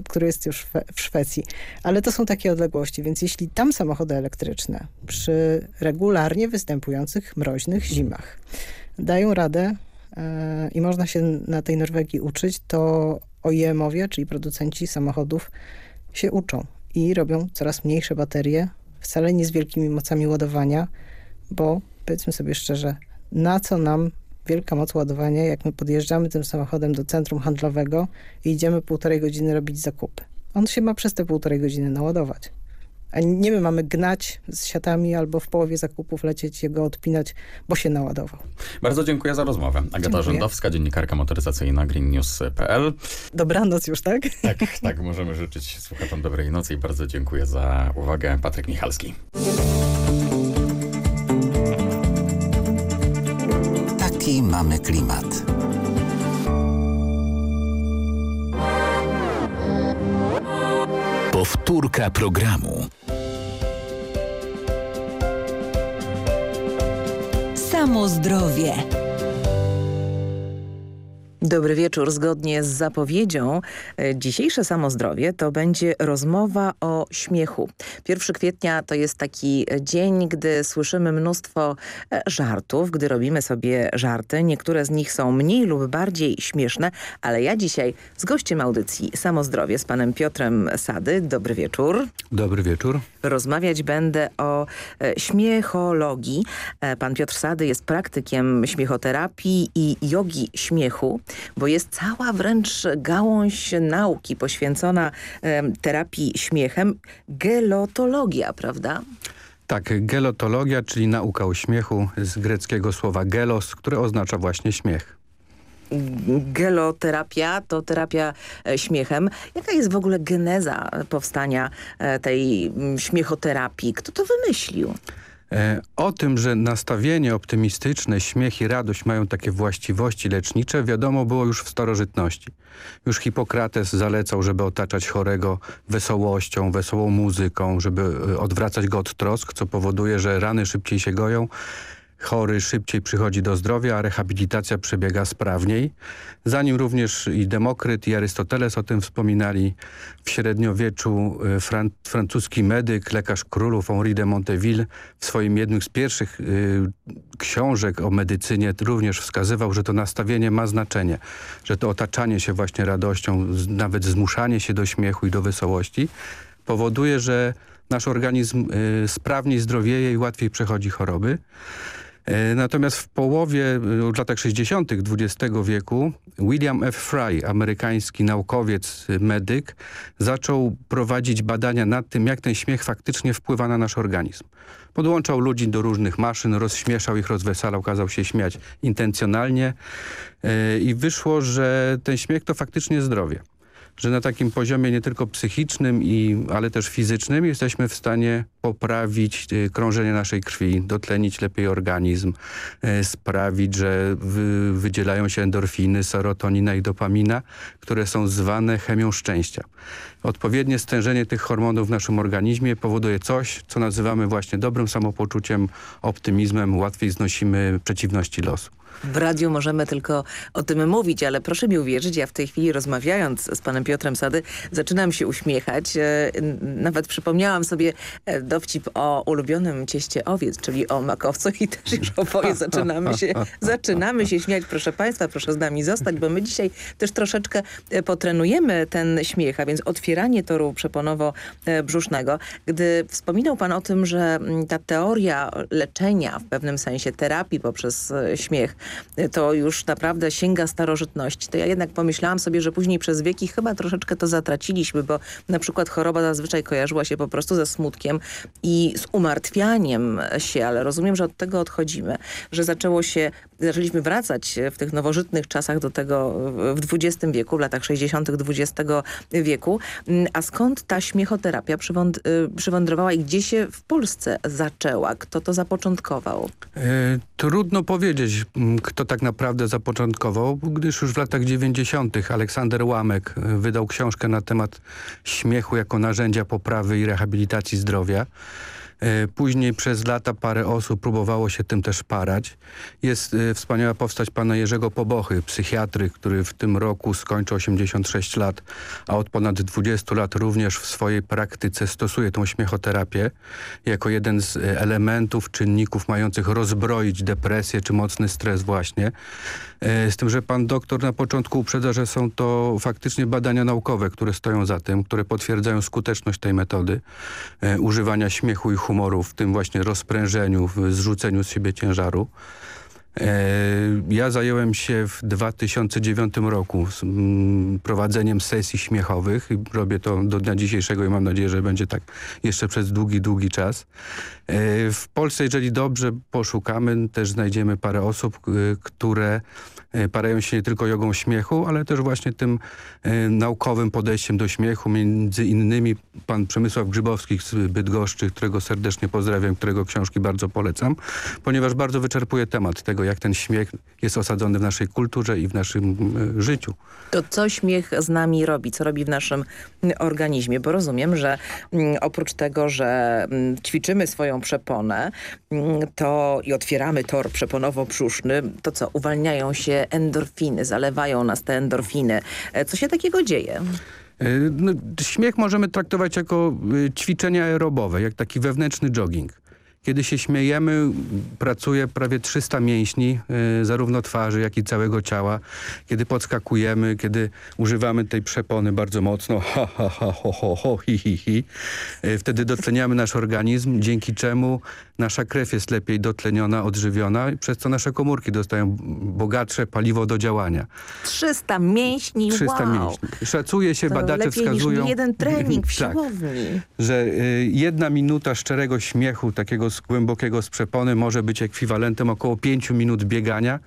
który jest już w Szwecji. Ale to są takie odległości, więc jeśli tam samochody elektryczne przy regularnie występujących mroźnych zimach dają radę yy, i można się na tej Norwegii uczyć, to OEM-owie, czyli producenci samochodów się uczą i robią coraz mniejsze baterie, wcale nie z wielkimi mocami ładowania, bo powiedzmy sobie szczerze, na co nam wielka moc ładowania, jak my podjeżdżamy tym samochodem do centrum handlowego i idziemy półtorej godziny robić zakupy. On się ma przez te półtorej godziny naładować. A nie my mamy gnać z siatami albo w połowie zakupów lecieć jego odpinać, bo się naładował. Bardzo dziękuję za rozmowę. Agata dziękuję. Rzędowska, dziennikarka motoryzacyjna greennews.pl. Dobranoc już, tak? Tak, tak. Możemy życzyć słuchaczom dobrej nocy i bardzo dziękuję za uwagę. Patryk Michalski. Taki mamy klimat. Powtórka programu. Samo zdrowie. Dobry wieczór. Zgodnie z zapowiedzią e, dzisiejsze Samozdrowie to będzie rozmowa o śmiechu. 1 kwietnia to jest taki dzień, gdy słyszymy mnóstwo e, żartów, gdy robimy sobie żarty. Niektóre z nich są mniej lub bardziej śmieszne, ale ja dzisiaj z gościem audycji Samozdrowie z panem Piotrem Sady. Dobry wieczór. Dobry wieczór. Rozmawiać będę o e, śmiechologii. Pan Piotr Sady jest praktykiem śmiechoterapii i jogi śmiechu bo jest cała wręcz gałąź nauki poświęcona terapii śmiechem, gelotologia, prawda? Tak, gelotologia, czyli nauka o śmiechu z greckiego słowa gelos, które oznacza właśnie śmiech geloterapia to terapia e, śmiechem. Jaka jest w ogóle geneza powstania e, tej śmiechoterapii? Kto to wymyślił? E, o tym, że nastawienie optymistyczne, śmiech i radość mają takie właściwości lecznicze, wiadomo było już w starożytności. Już Hipokrates zalecał, żeby otaczać chorego wesołością, wesołą muzyką, żeby e, odwracać go od trosk, co powoduje, że rany szybciej się goją chory szybciej przychodzi do zdrowia, a rehabilitacja przebiega sprawniej. Zanim również i Demokryt i Arystoteles o tym wspominali, w średniowieczu y, fran francuski medyk, lekarz królów Henri de Monteville w swoim jednym z pierwszych y, książek o medycynie również wskazywał, że to nastawienie ma znaczenie, że to otaczanie się właśnie radością, nawet zmuszanie się do śmiechu i do wesołości powoduje, że nasz organizm y, sprawniej zdrowieje i łatwiej przechodzi choroby. E, natomiast w połowie, e, latach 60. XX wieku William F. Fry, amerykański naukowiec, e, medyk, zaczął prowadzić badania nad tym, jak ten śmiech faktycznie wpływa na nasz organizm. Podłączał ludzi do różnych maszyn, rozśmieszał ich, rozwesalał, kazał się śmiać intencjonalnie i wyszło, że ten śmiech to faktycznie zdrowie że na takim poziomie nie tylko psychicznym, i, ale też fizycznym jesteśmy w stanie poprawić y, krążenie naszej krwi, dotlenić lepiej organizm, y, sprawić, że wy, wydzielają się endorfiny, serotonina i dopamina, które są zwane chemią szczęścia. Odpowiednie stężenie tych hormonów w naszym organizmie powoduje coś, co nazywamy właśnie dobrym samopoczuciem, optymizmem, łatwiej znosimy przeciwności losu. W radiu możemy tylko o tym mówić, ale proszę mi uwierzyć, ja w tej chwili rozmawiając z panem Piotrem Sady zaczynam się uśmiechać. E, nawet przypomniałam sobie e, dowcip o ulubionym cieście owiec, czyli o makowcu i też już oboje zaczynamy się, zaczynamy się śmiać. Proszę Państwa, proszę z nami zostać, bo my dzisiaj też troszeczkę e, potrenujemy ten śmiech, a więc otwieranie toru przeponowo-brzusznego. Gdy wspominał Pan o tym, że mm, ta teoria leczenia w pewnym sensie, terapii poprzez śmiech, to już naprawdę sięga starożytności, to ja jednak pomyślałam sobie, że później przez wieki chyba troszeczkę to zatraciliśmy, bo na przykład choroba zazwyczaj kojarzyła się po prostu ze smutkiem i z umartwianiem się, ale rozumiem, że od tego odchodzimy, że zaczęło się, zaczęliśmy wracać w tych nowożytnych czasach do tego w XX wieku, w latach 60. XX wieku. A skąd ta śmiechoterapia przywędrowała i gdzie się w Polsce zaczęła? Kto to zapoczątkował? E, trudno powiedzieć, kto tak naprawdę zapoczątkował, gdyż już w latach 90. Aleksander Łamek e, wydał książkę na temat śmiechu jako narzędzia poprawy i rehabilitacji zdrowia. E, później przez lata parę osób próbowało się tym też parać. Jest e, wspaniała postać pana Jerzego Pobochy, psychiatry, który w tym roku skończy 86 lat, a od ponad 20 lat również w swojej praktyce stosuje tą śmiechoterapię jako jeden z e, elementów, czynników mających rozbroić depresję czy mocny stres właśnie. Z tym, że pan doktor na początku uprzedza, że są to faktycznie badania naukowe, które stoją za tym, które potwierdzają skuteczność tej metody używania śmiechu i humoru humoru, w tym właśnie rozprężeniu, w zrzuceniu z siebie ciężaru. E, ja zająłem się w 2009 roku prowadzeniem sesji śmiechowych. Robię to do dnia dzisiejszego i mam nadzieję, że będzie tak jeszcze przez długi, długi czas. E, w Polsce, jeżeli dobrze poszukamy, też znajdziemy parę osób, które E, parają się nie tylko jogą śmiechu, ale też właśnie tym e, naukowym podejściem do śmiechu. Między innymi pan Przemysław Grzybowski z Bydgoszczy, którego serdecznie pozdrawiam, którego książki bardzo polecam, ponieważ bardzo wyczerpuje temat tego, jak ten śmiech jest osadzony w naszej kulturze i w naszym e, życiu. To co śmiech z nami robi? Co robi w naszym organizmie? Bo rozumiem, że mm, oprócz tego, że mm, ćwiczymy swoją przeponę mm, to i otwieramy tor przeponowo-brzuszny, to co? Uwalniają się endorfiny, zalewają nas te endorfiny. E, co się takiego dzieje? E, no, śmiech możemy traktować jako e, ćwiczenie aerobowe, jak taki wewnętrzny jogging. Kiedy się śmiejemy, pracuje prawie 300 mięśni, zarówno twarzy, jak i całego ciała. Kiedy podskakujemy, kiedy używamy tej przepony bardzo mocno, ha, ha, ha, ho, ho, ho, hi, hi, hi, wtedy dotleniamy nasz organizm, dzięki czemu nasza krew jest lepiej dotleniona, odżywiona, przez co nasze komórki dostają bogatsze paliwo do działania. 300 mięśni, 300 wow. mięśni. Szacuje się, to badacze wskazują... Jeden trening w tak, siłowni. że y, jedna minuta szczerego śmiechu, takiego z głębokiego z przepony może być ekwiwalentem około 5 minut biegania.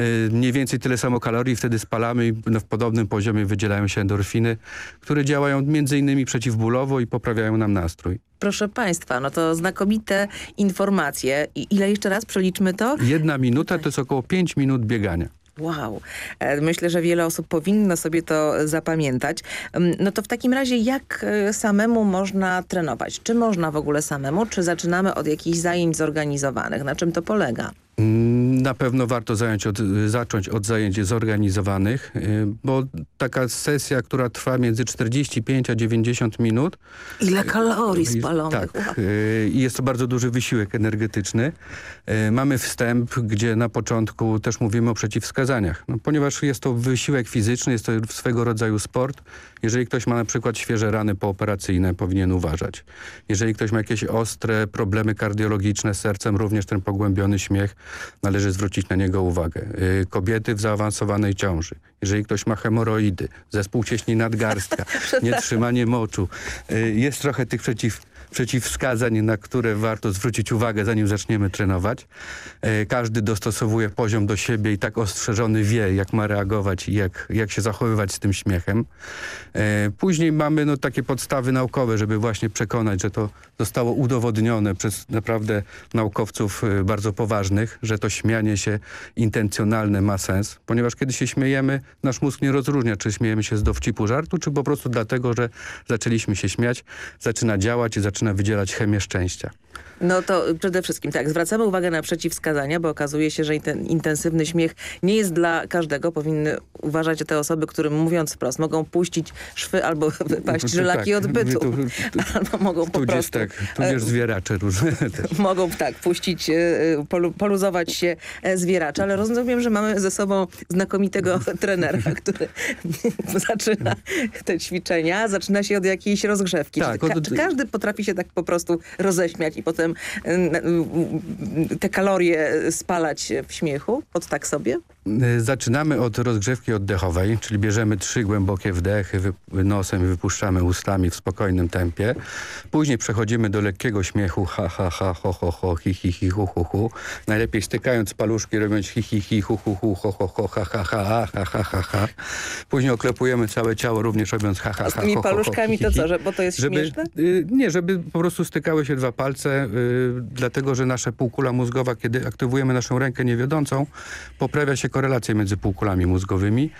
Y, mniej więcej tyle samo kalorii wtedy spalamy i w podobnym poziomie wydzielają się endorfiny, które działają między innymi przeciwbólowo i poprawiają nam nastrój. Proszę Państwa, no to znakomite informacje. I ile jeszcze raz przeliczmy to? Jedna minuta to jest około 5 minut biegania. Wow. E, myślę, że wiele osób powinno sobie to zapamiętać. Mm, no to w takim razie jak e, samemu można trenować? Czy można w ogóle samemu, czy zaczynamy od jakichś zajęć zorganizowanych? Na czym to polega? Na pewno warto od, zacząć od zajęć zorganizowanych, y, bo taka sesja, która trwa między 45 a 90 minut. Ile kalorii spalonych. Tak. Y, I jest to bardzo duży wysiłek energetyczny. Y, mamy wstęp, gdzie na początku też mówimy o przeciwwskazaniach. No, ponieważ jest to wysiłek fizyczny, jest to swego rodzaju sport. Jeżeli ktoś ma na przykład świeże rany pooperacyjne, powinien uważać. Jeżeli ktoś ma jakieś ostre problemy kardiologiczne z sercem, również ten pogłębiony śmiech należy zwrócić na niego uwagę. Y, kobiety w zaawansowanej ciąży, jeżeli ktoś ma hemoroidy, zespół cieśni nadgarstka, nietrzymanie moczu, y, jest trochę tych przeciw przeciwwskazań, na które warto zwrócić uwagę, zanim zaczniemy trenować. E, każdy dostosowuje poziom do siebie i tak ostrzeżony wie, jak ma reagować i jak, jak się zachowywać z tym śmiechem. E, później mamy no, takie podstawy naukowe, żeby właśnie przekonać, że to zostało udowodnione przez naprawdę naukowców e, bardzo poważnych, że to śmianie się intencjonalne ma sens, ponieważ kiedy się śmiejemy, nasz mózg nie rozróżnia, czy śmiejemy się z dowcipu żartu, czy po prostu dlatego, że zaczęliśmy się śmiać, zaczyna działać i zaczyna zaczyna wydzielać chemię szczęścia. No to przede wszystkim tak, zwracamy uwagę na przeciwwskazania, bo okazuje się, że ten intensywny śmiech nie jest dla każdego. Powinny uważać te osoby, którym mówiąc wprost mogą puścić szwy albo wypaść żelaki tak, od bytu. Tu, tu, albo mogą po tudzież prostu... tak, tudzież zwieracze różne. Też. Mogą tak, puścić, e, polu, poluzować się e, zwieracze, ale rozumiem, że mamy ze sobą znakomitego trenera, który zaczyna te ćwiczenia, zaczyna się od jakiejś rozgrzewki. Tak, czy, od... czy każdy potrafi się tak po prostu roześmiać i potem te kalorie spalać w śmiechu? Od tak sobie? Zaczynamy od rozgrzewki oddechowej, czyli bierzemy trzy głębokie wdechy nosem i wypuszczamy ustami w spokojnym tempie. Później przechodzimy do lekkiego śmiechu ha ha ha ho ho ho hi hi hi hu hu hu. Najlepiej stykając paluszki, robiąc hi hi hi hu hu hu ho ho ho ha ha ha ha ha ha ha. Później oklepujemy całe ciało również robiąc ha ha ha z tymi ho, paluszkami ho, ho, hi, to co, że, bo to jest żeby, śmieszne? Y, nie, żeby po prostu stykały się dwa palce, y, dlatego że nasza półkula mózgowa, kiedy aktywujemy naszą rękę niewiodącą, poprawia się korelacje między półkulami mózgowymi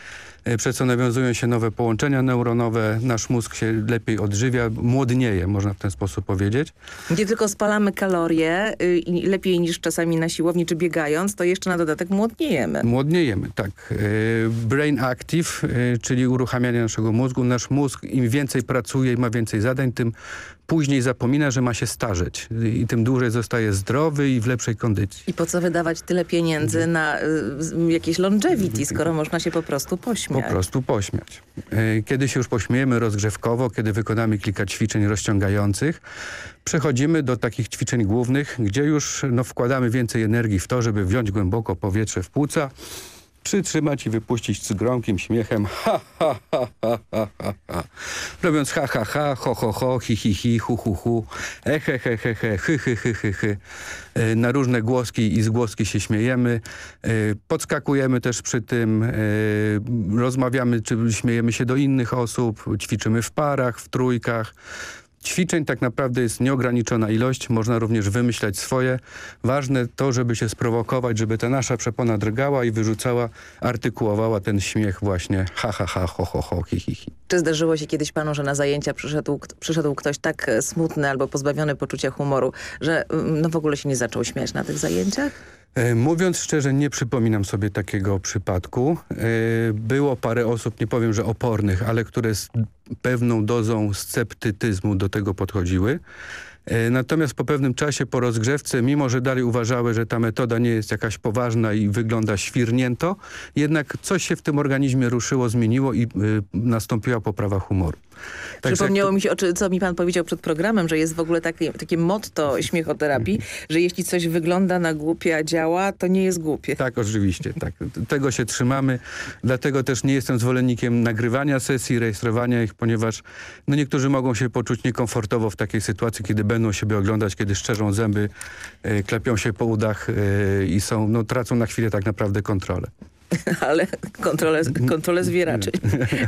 przez co nawiązują się nowe połączenia neuronowe, nasz mózg się lepiej odżywia, młodnieje, można w ten sposób powiedzieć. Gdzie tylko spalamy kalorie y, lepiej niż czasami na siłowni czy biegając, to jeszcze na dodatek młodniejemy. Młodniejemy, tak. Y, brain Active, y, czyli uruchamianie naszego mózgu. Nasz mózg im więcej pracuje i ma więcej zadań, tym później zapomina, że ma się starzeć i tym dłużej zostaje zdrowy i w lepszej kondycji. I po co wydawać tyle pieniędzy na y, jakieś longevity, skoro można się po prostu pośmiać? Po prostu pośmiać. Kiedy się już pośmiejemy rozgrzewkowo, kiedy wykonamy kilka ćwiczeń rozciągających, przechodzimy do takich ćwiczeń głównych, gdzie już no, wkładamy więcej energii w to, żeby wziąć głęboko powietrze w płuca, przytrzymać i wypuścić z gromkim śmiechem ha, ha, ha, ha, ha, ha. Robiąc ha, ha, ha, ho, ho, ho, hi, hi, hi, hu, hu, hu, e, he, he, he, he, hy, hy, hy, hy, hy. Na różne głoski i zgłoski się śmiejemy. Podskakujemy też przy tym, rozmawiamy czy śmiejemy się do innych osób, ćwiczymy w parach, w trójkach. Ćwiczeń tak naprawdę jest nieograniczona ilość, można również wymyślać swoje. Ważne to, żeby się sprowokować, żeby ta nasza przepona drgała i wyrzucała, artykułowała ten śmiech właśnie ha, ha, ha, ho, ho, ho, hi, hi, hi. Czy zdarzyło się kiedyś panu, że na zajęcia przyszedł, przyszedł ktoś tak smutny albo pozbawiony poczucia humoru, że no w ogóle się nie zaczął śmiać na tych zajęciach? Mówiąc szczerze, nie przypominam sobie takiego przypadku. Było parę osób, nie powiem, że opornych, ale które z pewną dozą sceptycyzmu do tego podchodziły. Natomiast po pewnym czasie, po rozgrzewce, mimo że dalej uważały, że ta metoda nie jest jakaś poważna i wygląda świrnięto, jednak coś się w tym organizmie ruszyło, zmieniło i nastąpiła poprawa humoru. Także Przypomniało jak... mi się, co mi pan powiedział przed programem, że jest w ogóle takie, takie motto śmiechoterapii, że jeśli coś wygląda na głupie, a działa, to nie jest głupie. Tak, oczywiście. Tak. Tego się trzymamy. Dlatego też nie jestem zwolennikiem nagrywania sesji, rejestrowania ich, ponieważ no niektórzy mogą się poczuć niekomfortowo w takiej sytuacji, kiedy będą siebie oglądać, kiedy szczerzą zęby, e, klepią się po udach e, i są, no, tracą na chwilę tak naprawdę kontrolę. ale kontrolę, kontrolę zwieraczy.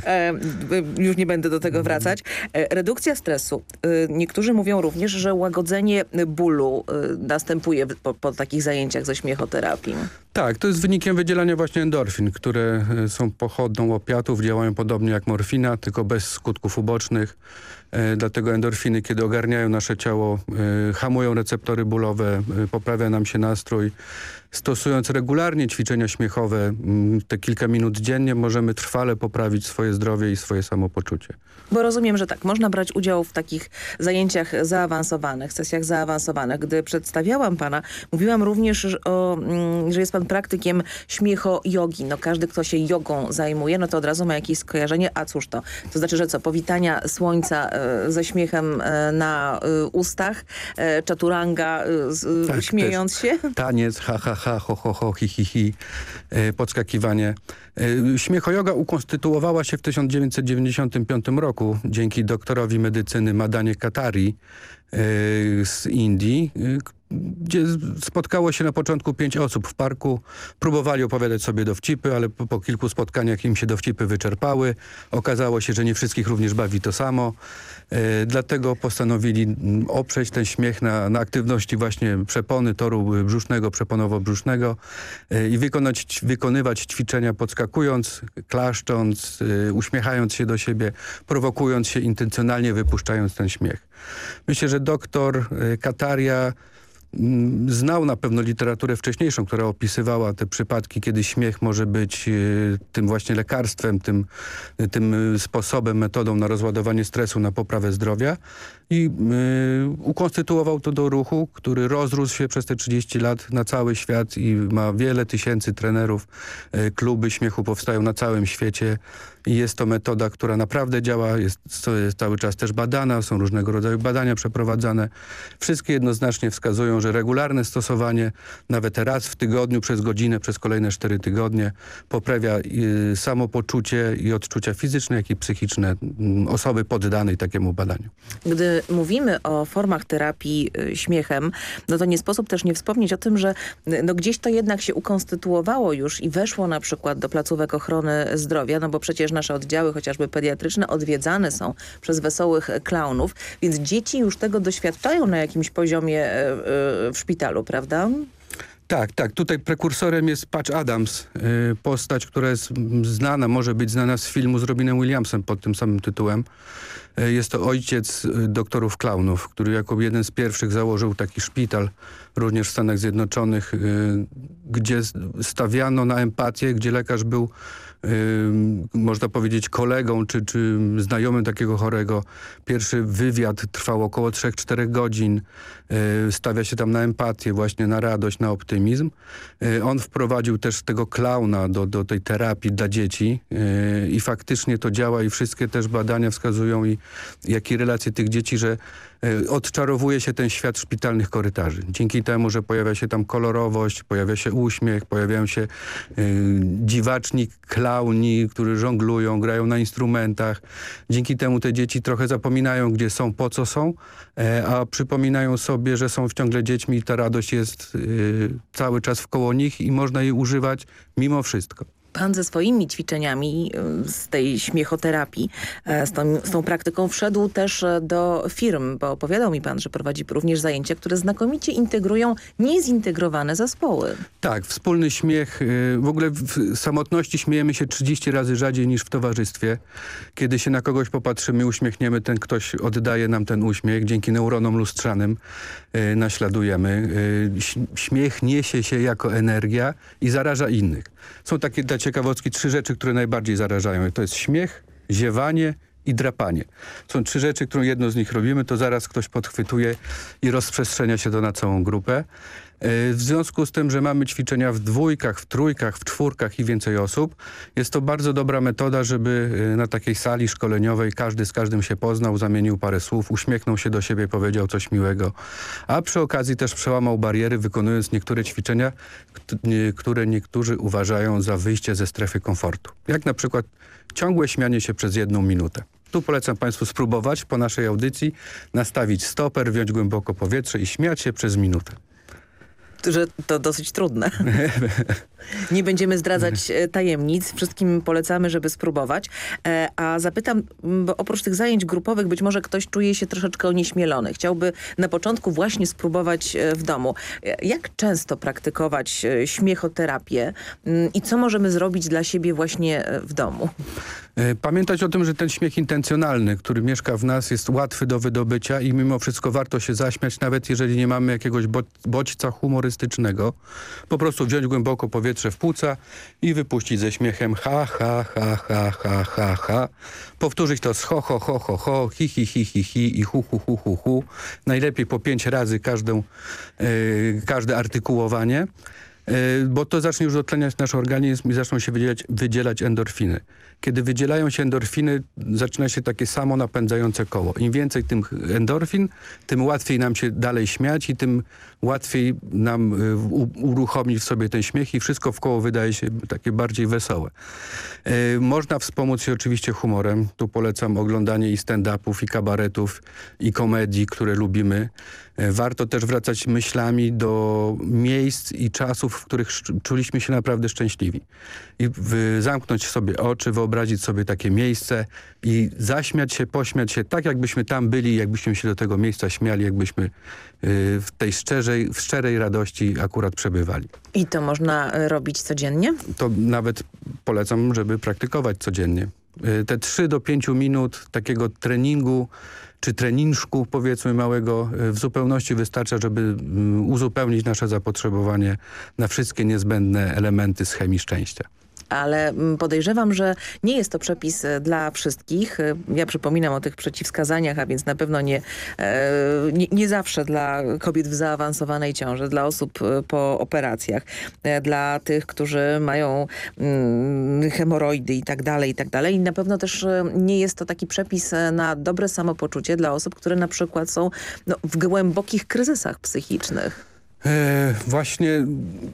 E, już nie będę do tego wracać. E, redukcja stresu. E, niektórzy mówią również, że łagodzenie bólu następuje po, po, takich zajęciach ze śmiechoterapii. Tak, to jest wynikiem wydzielania właśnie endorfin, które są pochodną opiatów, działają podobnie jak morfina, tylko bez skutków ubocznych. Dlatego endorfiny, kiedy ogarniają nasze ciało, hamują receptory bólowe, poprawia nam się nastrój. Stosując regularnie ćwiczenia śmiechowe, te kilka minut dziennie, możemy trwale poprawić swoje zdrowie i swoje samopoczucie. Bo rozumiem, że tak, można brać udział w takich zajęciach zaawansowanych, sesjach zaawansowanych. Gdy przedstawiałam pana, mówiłam również, o, że jest pan praktykiem śmiecho-jogi. No każdy, kto się jogą zajmuje, no to od razu ma jakieś skojarzenie. A cóż to? To znaczy, że co? Powitania słońca e, ze śmiechem e, na e, ustach, czaturanga tak, śmiejąc się? Taniec, ha, ha, ha, ho, ho, ho, hi, hi, hi, podskakiwanie. Śmiecho-joga ukonstytuowała się w 1995 roku dzięki doktorowi medycyny Madanie Katari z Indii, gdzie spotkało się na początku pięć osób w parku. Próbowali opowiadać sobie dowcipy, ale po, po, kilku spotkaniach im się dowcipy wyczerpały. Okazało się, że nie wszystkich również bawi to samo. E, dlatego postanowili oprzeć ten śmiech na, na aktywności właśnie przepony, toru brzusznego, przeponowo-brzusznego e, i wykonać, wykonywać ćwiczenia podskakując, klaszcząc, y, uśmiechając się do siebie, prowokując się, intencjonalnie wypuszczając ten śmiech. Myślę, że doktor Kataria mm, znał na pewno literaturę wcześniejszą, która opisywała te przypadki, kiedy śmiech może być y, tym właśnie lekarstwem, tym, tym sposobem, metodą na rozładowanie stresu, na poprawę zdrowia i y, ukonstytuował to do ruchu, który rozrósł się przez te 30 lat na cały świat i ma wiele tysięcy trenerów. Y, kluby śmiechu powstają na całym świecie i jest to metoda, która naprawdę działa, jest, jest cały czas też badana, są różnego rodzaju badania przeprowadzane. Wszystkie jednoznacznie wskazują, że regularne stosowanie nawet raz w tygodniu przez godzinę, przez kolejne 4 tygodnie poprawia y, samopoczucie i odczucia fizyczne, jak i psychiczne y, osoby poddanej takiemu badaniu. Gdy mówimy o formach terapii y, śmiechem, no to nie sposób też nie wspomnieć o tym, że y, no gdzieś to jednak się ukonstytuowało już i weszło na przykład do placówek ochrony zdrowia, no bo przecież nasze oddziały, chociażby pediatryczne, odwiedzane są przez wesołych klaunów, więc dzieci już tego doświadczają na jakimś poziomie y, w szpitalu, prawda? Tak, tak. Tutaj prekursorem jest Patch Adams, postać, która jest znana, może być znana z filmu z Robinem Williamsem pod tym samym tytułem. E, jest to ojciec e, doktorów klaunów, który jako jeden z pierwszych założył taki szpital również w Stanach Zjednoczonych, gdzie stawiano na empatię, gdzie lekarz był można powiedzieć kolegą czy, czy znajomym takiego chorego. Pierwszy wywiad trwał około 3-4 godzin. Stawia się tam na empatię, właśnie na radość, na optymizm. On wprowadził też tego klauna do, do tej terapii dla dzieci i faktycznie to działa i wszystkie też badania wskazują i jak i relacje tych dzieci, że e, odczarowuje się ten świat szpitalnych korytarzy. Dzięki temu, że pojawia się tam kolorowość, pojawia się uśmiech, pojawiają się dziwaczni klauni, którzy żonglują, grają na instrumentach. Dzięki temu te dzieci trochę zapominają, gdzie są, po co są, e, a przypominają sobie, że są ciągle dziećmi i ta radość jest y, cały czas wkoło nich i można jej używać mimo wszystko pan ze swoimi ćwiczeniami y, z tej śmiechoterapii, e, z tą, z tą, praktyką wszedł też e, do firm, bo opowiadał mi pan, że prowadzi również zajęcia, które znakomicie integrują niezintegrowane zespoły. Tak, wspólny śmiech. Y, w ogóle w samotności śmiejemy się 30 razy rzadziej niż w towarzystwie. Kiedy się na kogoś popatrzymy, uśmiechniemy, ten ktoś oddaje nam ten uśmiech. Dzięki neuronom lustrzanym y, naśladujemy. Śmiech niesie się jako energia i zaraża innych. Są takie dla ciekawostki trzy rzeczy, które najbardziej zarażają. To jest śmiech, ziewanie i drapanie. Są trzy rzeczy, które jedno z nich robimy, to zaraz ktoś podchwytuje i rozprzestrzenia się to na całą grupę. E, w związku z tym, że mamy ćwiczenia w dwójkach, w trójkach, w czwórkach i więcej osób, jest to bardzo dobra metoda, żeby e, na takiej sali szkoleniowej każdy z każdym się poznał, zamienił parę słów, uśmiechnął się do siebie, powiedział coś miłego, a przy okazji też przełamał bariery, wykonując niektóre ćwiczenia, które niektórzy uważają za wyjście ze strefy komfortu. Jak na przykład ciągłe śmianie się przez jedną minutę. Tu polecam Państwu spróbować po naszej audycji, nastawić stoper, wziąć głęboko powietrze i śmiać się przez minutę że to dosyć trudne. Nie będziemy zdradzać e, tajemnic. Wszystkim polecamy, żeby spróbować. E, a zapytam, bo oprócz tych zajęć grupowych być może ktoś czuje się troszeczkę onieśmielony. Chciałby na początku właśnie spróbować e, w domu. Jak często praktykować śmiechoterapię i co możemy zrobić dla siebie właśnie w domu? Pamiętać o tym, że ten śmiech intencjonalny, który mieszka w nas jest łatwy do wydobycia i mimo wszystko warto się zaśmiać, nawet jeżeli nie mamy jakiegoś bodźca humorystycznego. Po prostu wziąć głęboko powietrze powietrze w płuca i wypuścić ze śmiechem ha, ha, ha, ha, ha, ha, ha. Powtórzyć to z ho, ho, ho, ho, ho, hi, hi, hi, hi, hi i hu, hu, hu, hu, hu. Najlepiej po pięć razy każdą, yy, każde artykułowanie. E, bo to zacznie już dotleniać nasz organizm i zaczną się wydzielać, wydzielać endorfiny. Kiedy wydzielają się endorfiny, zaczyna się takie samo napędzające koło. Im więcej tym endorfin, tym łatwiej nam się dalej śmiać i tym łatwiej nam e, uruchomić w sobie ten śmiech i wszystko w koło wydaje się takie bardziej wesołe. E, można wspomóc się oczywiście humorem. Tu polecam oglądanie i stand-upów, i kabaretów, i komedii, które lubimy. Warto też wracać myślami do miejsc i czasów w których czuliśmy się naprawdę szczęśliwi. I zamknąć sobie oczy, wyobrazić sobie takie miejsce i zaśmiać się, pośmiać się tak, jakbyśmy tam byli, jakbyśmy się do tego miejsca śmiali, jakbyśmy y, w tej szczerej, w szczerej radości akurat przebywali. I to można e, robić codziennie? To nawet polecam, żeby praktykować codziennie. Te 3 do 5 minut takiego treningu czy treninżku powiedzmy małego y, w zupełności wystarcza, żeby mm, uzupełnić nasze zapotrzebowanie na wszystkie niezbędne elementy z chemii szczęścia ale mm, podejrzewam, że nie jest to przepis e, dla wszystkich. E, ja przypominam o tych przeciwwskazaniach, a więc na pewno nie, e, nie, nie zawsze dla kobiet w zaawansowanej ciąży, dla osób po operacjach, dla tych, którzy mają mm, hemoroidy i tak dalej, i tak dalej. I na pewno też nie jest to taki przepis na dobre samopoczucie dla osób, które na przykład są no, w głębokich kryzysach psychicznych. E, właśnie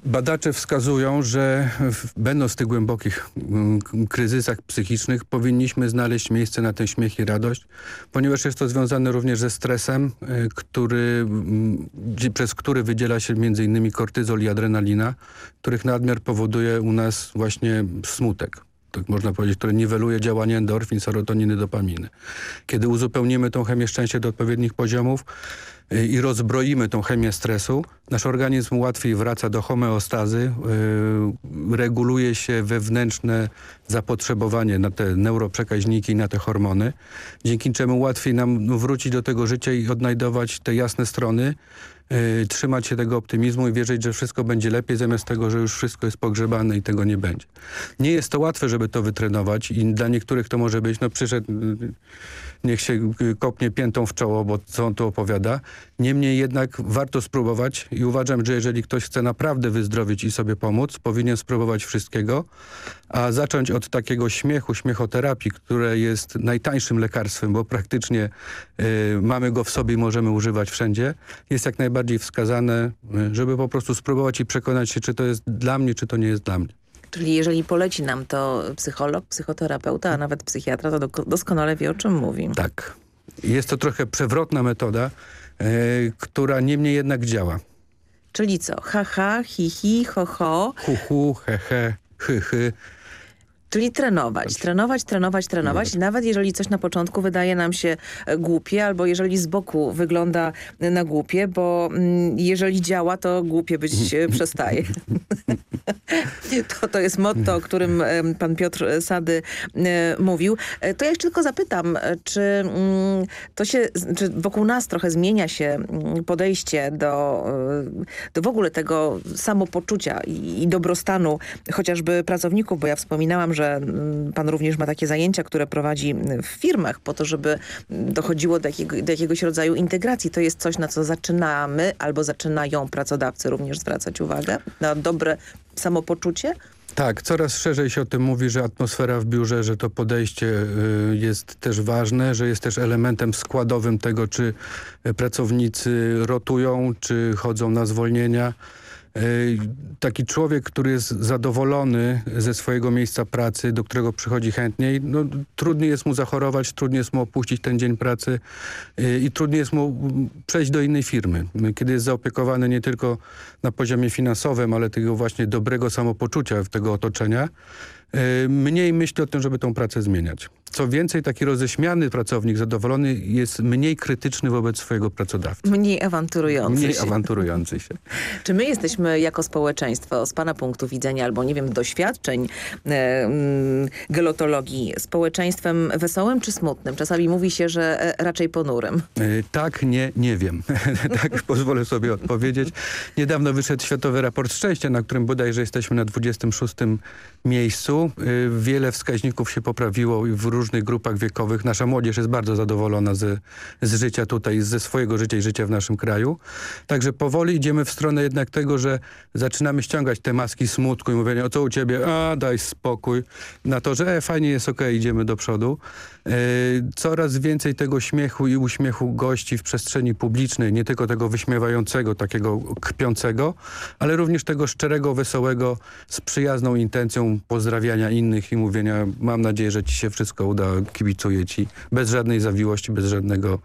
badacze wskazują, że będąc w tych głębokich mm, kryzysach psychicznych powinniśmy znaleźć miejsce na ten śmiech i radość, ponieważ jest to związane również ze stresem, e, który, m, przez który wydziela się innymi kortyzol i adrenalina, których nadmiar powoduje u nas właśnie smutek tak można powiedzieć, które niweluje działanie endorfin, serotoniny, dopaminy. Kiedy uzupełnimy tą chemię szczęścia do odpowiednich poziomów, i rozbroimy tą chemię stresu, nasz organizm łatwiej wraca do homeostazy, yy, reguluje się wewnętrzne zapotrzebowanie na te neuroprzekaźniki, na te hormony, dzięki czemu łatwiej nam wrócić do tego życia i odnajdować te jasne strony, yy, trzymać się tego optymizmu i wierzyć, że wszystko będzie lepiej, zamiast tego, że już wszystko jest pogrzebane i tego nie będzie. Nie jest to łatwe, żeby to wytrenować i dla niektórych to może być, no przyszedł niech się kopnie piętą w czoło, bo co on tu opowiada. Niemniej jednak warto spróbować i uważam, że jeżeli ktoś chce naprawdę wyzdrowieć i sobie pomóc, powinien spróbować wszystkiego, a zacząć od takiego śmiechu, śmiechoterapii, które jest najtańszym lekarstwem, bo praktycznie y, mamy go w sobie i możemy używać wszędzie, jest jak najbardziej wskazane, y, żeby po prostu spróbować i przekonać się, czy to jest dla mnie, czy to nie jest dla mnie. Czyli jeżeli poleci nam to psycholog, psychoterapeuta, a nawet psychiatra, to doskonale wie o czym mówi. Tak. Jest to trochę przewrotna metoda, yy, która niemniej jednak działa. Czyli co? Ha, ha, hi, hi, ho, ho. Hu, hu, he, he, hy, hy. Czyli trenować, trenować, trenować, trenować. Nawet jeżeli coś na początku wydaje nam się e, głupie, albo jeżeli z boku wygląda na głupie, bo mm, jeżeli działa, to głupie być e, przestaje. to, to jest motto, o którym pan Piotr Sady e, mówił. To ja jeszcze tylko zapytam, czy mm, to się, czy wokół nas trochę zmienia się mm, podejście do, do w ogóle tego samopoczucia i, i dobrostanu chociażby pracowników, bo ja wspominałam, że że mm, pan również ma takie zajęcia, które prowadzi w firmach po to, żeby dochodziło do, jakiego, do jakiegoś rodzaju integracji. To jest coś, na co zaczynamy albo zaczynają pracodawcy również zwracać uwagę na dobre samopoczucie? Tak, coraz szerzej się o tym mówi, że atmosfera w biurze, że to podejście y, jest też ważne, że jest też elementem składowym tego, czy pracownicy rotują, czy chodzą na zwolnienia. E, taki człowiek, który jest zadowolony ze swojego miejsca pracy, do którego przychodzi chętniej, no, trudniej jest mu zachorować, trudniej jest mu opuścić ten dzień pracy e, i trudniej jest mu przejść do innej firmy. Kiedy jest zaopiekowany nie tylko na poziomie finansowym, ale tego właśnie dobrego samopoczucia tego otoczenia, e, mniej myśli o tym, żeby tą pracę zmieniać. Co więcej, taki roześmiany pracownik, zadowolony, jest mniej krytyczny wobec swojego pracodawcy. Mniej awanturujący mniej się. awanturujący się. Czy my jesteśmy jako społeczeństwo, z pana punktu widzenia, albo nie wiem, doświadczeń e, mm, gelotologii, społeczeństwem wesołym czy smutnym? Czasami mówi się, że e, raczej ponurym. E, tak, nie, nie wiem. tak pozwolę sobie odpowiedzieć. Niedawno wyszedł Światowy Raport Szczęścia, na którym bodajże jesteśmy na 26 miejscu. E, wiele wskaźników się poprawiło w różnych grupach wiekowych. Nasza młodzież jest bardzo zadowolona z, z życia tutaj, ze swojego życia i życia w naszym kraju. Także powoli idziemy w stronę jednak tego, że zaczynamy ściągać te maski smutku i mówienie, o co u ciebie? A, daj spokój. Na to, że e, fajnie jest, okej, okay, idziemy do przodu. E, coraz więcej tego śmiechu i uśmiechu gości w przestrzeni publicznej, nie tylko tego wyśmiewającego, takiego kpiącego, ale również tego szczerego, wesołego, z przyjazną intencją pozdrawiania innych i mówienia, mam nadzieję, że ci się wszystko uda, kibicuję ci, bez żadnej zawiłości, bez żadnego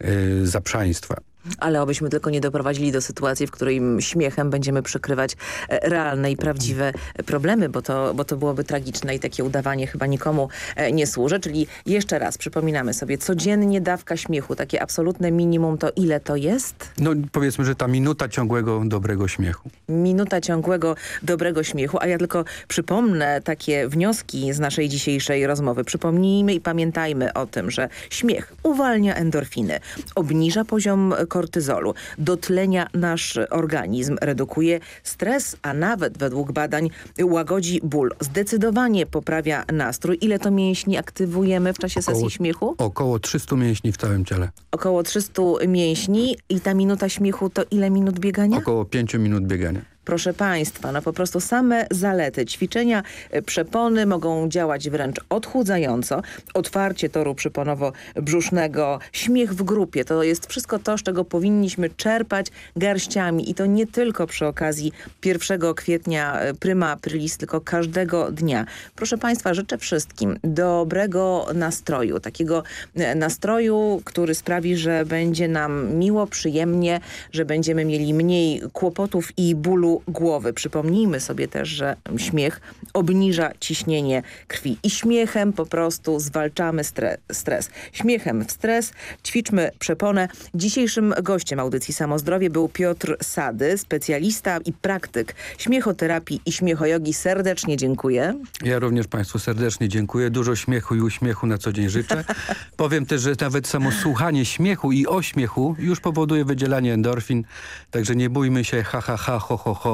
yy, zaprzaństwa. Ale obyśmy tylko nie doprowadzili do sytuacji, w której śmiechem będziemy przykrywać e, realne i prawdziwe problemy, bo to, bo to byłoby tragiczne i takie udawanie chyba nikomu e, nie służy. Czyli jeszcze raz przypominamy sobie, codziennie dawka śmiechu, takie absolutne minimum, to ile to jest? No powiedzmy, że ta minuta ciągłego dobrego śmiechu. Minuta ciągłego dobrego śmiechu, a ja tylko przypomnę takie wnioski z naszej dzisiejszej rozmowy. Przypomnijmy i pamiętajmy o tym, że śmiech uwalnia endorfiny, obniża poziom kortyzolu, dotlenia nasz organizm, redukuje stres, a nawet według badań łagodzi ból. Zdecydowanie poprawia nastrój. Ile to mięśni aktywujemy w czasie około, sesji śmiechu? Około 300 mięśni w całym ciele. Około 300 mięśni i ta minuta śmiechu to ile minut biegania? Około 5 minut biegania. Proszę Państwa, no po prostu same zalety. Ćwiczenia e, przepony mogą działać wręcz odchudzająco. Otwarcie toru przyponowo-brzusznego, śmiech w grupie. To jest wszystko to, z czego powinniśmy czerpać garściami. I to nie tylko przy okazji 1 kwietnia e, Prima Aprilis, tylko każdego dnia. Proszę Państwa, życzę wszystkim dobrego nastroju. Takiego e, nastroju, który sprawi, że będzie nam miło, przyjemnie, że będziemy mieli mniej kłopotów i bólu głowy. Przypomnijmy sobie też, że śmiech obniża ciśnienie krwi i śmiechem po prostu zwalczamy stre stres. Śmiechem w stres ćwiczmy przeponę. Dzisiejszym gościem audycji Samozdrowie był Piotr Sady, specjalista i praktyk śmiechoterapii i śmiechojogi. Serdecznie dziękuję. Ja również Państwu serdecznie dziękuję. Dużo śmiechu i uśmiechu na co dzień życzę. Powiem też, że nawet samo słuchanie śmiechu i ośmiechu już powoduje wydzielanie endorfin. Także nie bójmy się ha ha ha ho ho ho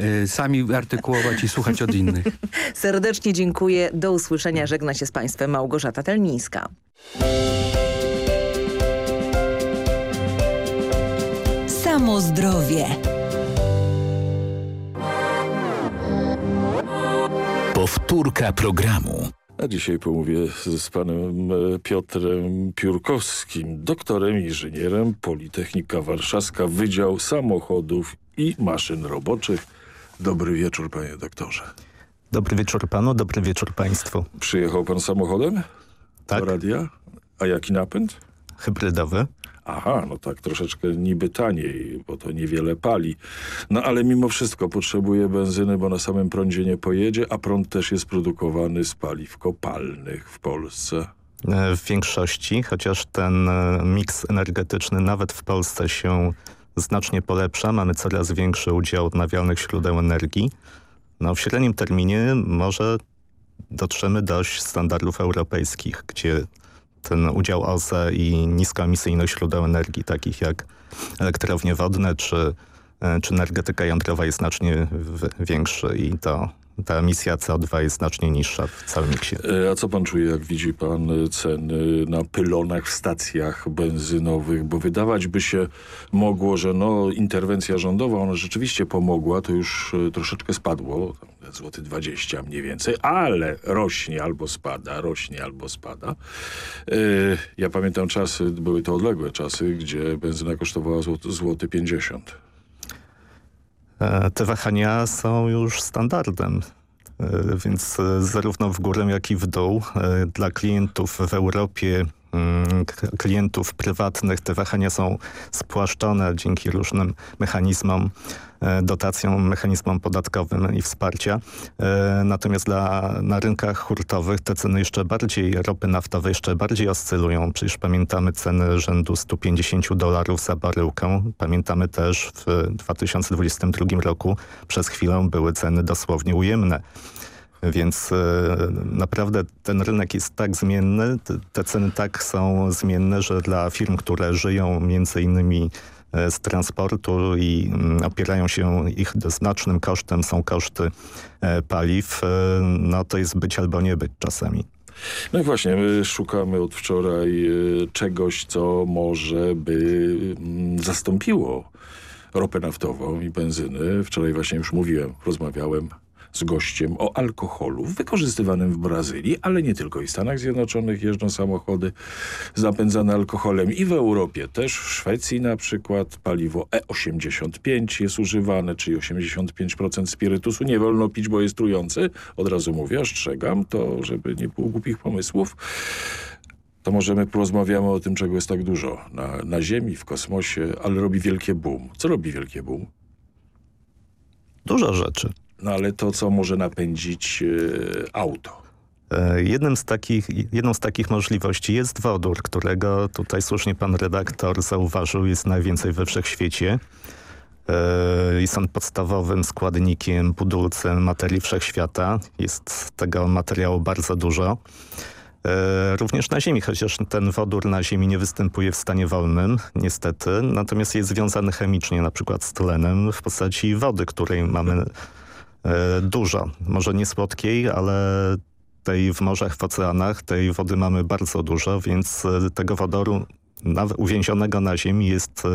y, sami artykułować i słuchać od innych. Serdecznie dziękuję. Do usłyszenia. Żegna się z Państwem Małgorzata Telmińska. Samo zdrowie. Powtórka programu. A dzisiaj pomówię z panem e, Piotrem Piórkowskim, doktorem inżynierem Politechnika Warszawska, Wydział Samochodów i Maszyn Roboczych. Dobry wieczór, panie doktorze. Dobry wieczór panu, dobry wieczór państwu. Przyjechał pan samochodem? Tak. Do radia? A jaki napęd? Hybrydowy. Aha, no tak troszeczkę niby taniej, bo to niewiele pali. No ale mimo wszystko potrzebuje benzyny, bo na samym prądzie nie pojedzie, a prąd też jest produkowany z paliw kopalnych w Polsce. E, w większości, chociaż ten e, miks energetyczny nawet w Polsce się znacznie polepsza. Mamy coraz większy udział odnawialnych źródeł energii. No, w średnim terminie może dotrzemy do standardów europejskich, gdzie ten udział OZE i niskoemisyjność źródeł energii, takich jak elektrownie wodne czy, e, czy energetyka jądrowa jest znacznie większy i to ta emisja CO2 jest znacznie niższa w całym miksie. E, a co pan czuje, jak widzi pan ceny na pylonach w stacjach benzynowych? Bo wydawać by się mogło, że no, interwencja rządowa, ona rzeczywiście pomogła, to już e, troszeczkę spadło, złoty 20 mniej więcej, ale rośnie albo spada, rośnie albo spada. E, ja pamiętam czasy, były to odległe czasy, gdzie benzyna kosztowała złoty 50 E, te wahania są już standardem. E, więc e, zarówno w górę, jak i w dół dla klientów w Europie Mm, klientów prywatnych te wahania są spłaszczone dzięki różnym mechanizmom, e, dotacjom, mechanizmom podatkowym i wsparcia. E, natomiast dla, na rynkach hurtowych te ceny jeszcze bardziej, ropy naftowe jeszcze bardziej oscylują. Przecież pamiętamy ceny rzędu 150 dolarów za baryłkę. Pamiętamy też w 2022 roku przez chwilę były ceny dosłownie ujemne. Więc e, naprawdę ten rynek jest tak zmienny, te, ceny tak są zmienne, że dla firm, które żyją między innymi z transportu i mm, opierają się ich znacznym kosztem są koszty e, paliw, no to jest być albo nie być czasami. No i właśnie, my szukamy od wczoraj czegoś, co może by mm, zastąpiło ropę naftową i benzyny. Wczoraj właśnie już mówiłem, rozmawiałem z gościem o alkoholu wykorzystywanym w Brazylii, ale nie tylko. I w Stanach Zjednoczonych jeżdżą samochody zapędzane alkoholem i w Europie też, w Szwecji na przykład paliwo E85 jest używane, czyli 85% spirytusu. Nie wolno pić, bo jest trujący. Od razu mówię, ostrzegam to, żeby nie było głupich pomysłów. to możemy porozmawiamy o tym, czego jest tak dużo na, na Ziemi, w kosmosie, ale robi wielkie boom. Co robi wielkie boom? Dużo rzeczy. No ale to, co może napędzić e, auto. E, jednym z takich, jedną z takich możliwości jest wodór, którego tutaj słusznie pan redaktor zauważył, jest najwięcej we wszechświecie. E, jest on podstawowym składnikiem, budulcem materii wszechświata. Jest tego materiału bardzo dużo. Również na Ziemi, chociaż ten wodór na Ziemi nie występuje w stanie wolnym, niestety. Natomiast jest związany chemicznie, na przykład z tlenem w postaci wody, której mamy dużo. Może nie słodkiej, ale tej w morzach, w oceanach, tej wody mamy bardzo dużo, więc e, tego wodoru uwięzionego na ziemi jest e,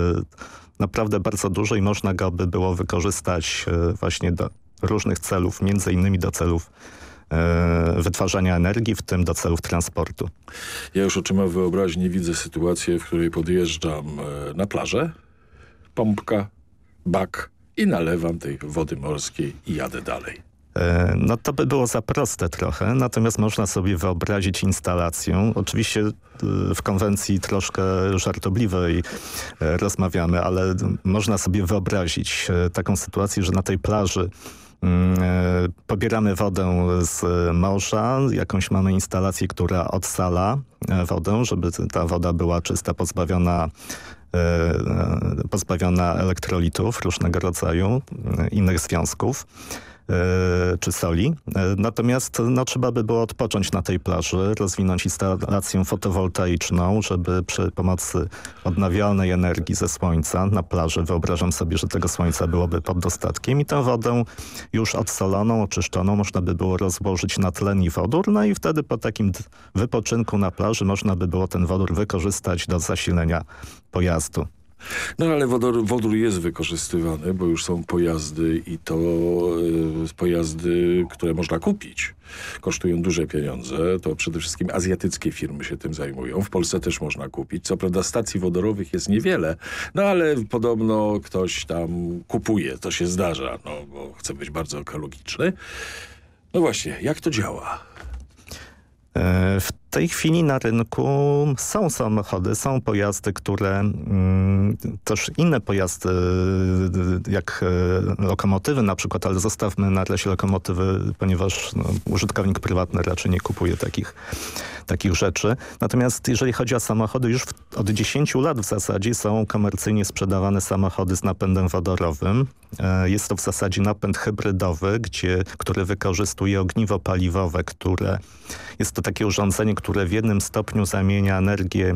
naprawdę bardzo dużo i można go by było wykorzystać e, właśnie do różnych celów, między innymi do celów wytwarzania energii, w tym do celów transportu. Ja już oczyma wyobraźni widzę sytuację, w której podjeżdżam na plażę, pompka, bak i nalewam tej wody morskiej i jadę dalej. E, no to by było za proste trochę, natomiast można sobie wyobrazić instalację. Oczywiście e, w konwencji troszkę żartobliwej e, rozmawiamy, ale można sobie wyobrazić taką sytuację, że na tej plaży mm, pobieramy wodę z morza, jakąś mamy instalację, która odsala wodę, żeby ta woda była czysta, pozbawiona pozbawiona elektrolitów różnego rodzaju, innych związków. E, czy soli. E, natomiast no, trzeba by było odpocząć na tej plaży, rozwinąć instalację fotowoltaiczną, żeby przy pomocy odnawialnej energii ze słońca na plaży, wyobrażam sobie, że tego słońca byłoby pod dostatkiem i tę wodę już odsoloną, oczyszczoną można by było rozłożyć na tlen i wodór, no i wtedy po takim wypoczynku na plaży można by było ten wodór wykorzystać do zasilenia pojazdu. No ale wodór, wodór jest wykorzystywany, bo już są pojazdy i to y, pojazdy, które można kupić. Kosztują duże pieniądze. To przede wszystkim azjatyckie firmy się tym zajmują. W Polsce też można kupić. Co prawda stacji wodorowych jest niewiele, no ale podobno ktoś tam kupuje. To się zdarza, no bo chce być bardzo ekologiczny. No właśnie, jak to działa? E, w tej chwili na rynku są samochody, są pojazdy, które mm, też inne pojazdy jak e, lokomotywy na przykład, ale zostawmy na razie lokomotywy, ponieważ no, użytkownik prywatny raczej nie kupuje takich, takich rzeczy. Natomiast jeżeli chodzi o samochody, już w, od 10 lat w zasadzie są komercyjnie sprzedawane samochody z napędem wodorowym. E, jest to w zasadzie napęd hybrydowy, gdzie, który wykorzystuje ogniwo paliwowe, które jest to takie urządzenie, które w jednym stopniu zamienia energię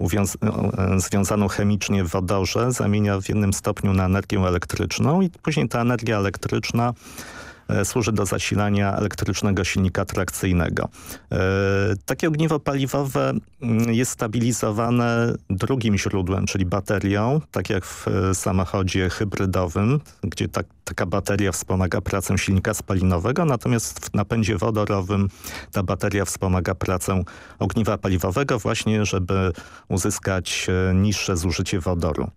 e, związaną chemicznie w wodorze, zamienia w jednym stopniu na energię elektryczną i później ta energia elektryczna E, służy do zasilania elektrycznego silnika trakcyjnego. E, takie ogniwo paliwowe mm, jest stabilizowane drugim źródłem, czyli baterią, tak jak w e, samochodzie hybrydowym, gdzie ta, taka bateria wspomaga pracę silnika spalinowego, natomiast w napędzie wodorowym ta bateria wspomaga pracę ogniwa paliwowego właśnie, żeby uzyskać niższe zużycie wodoru.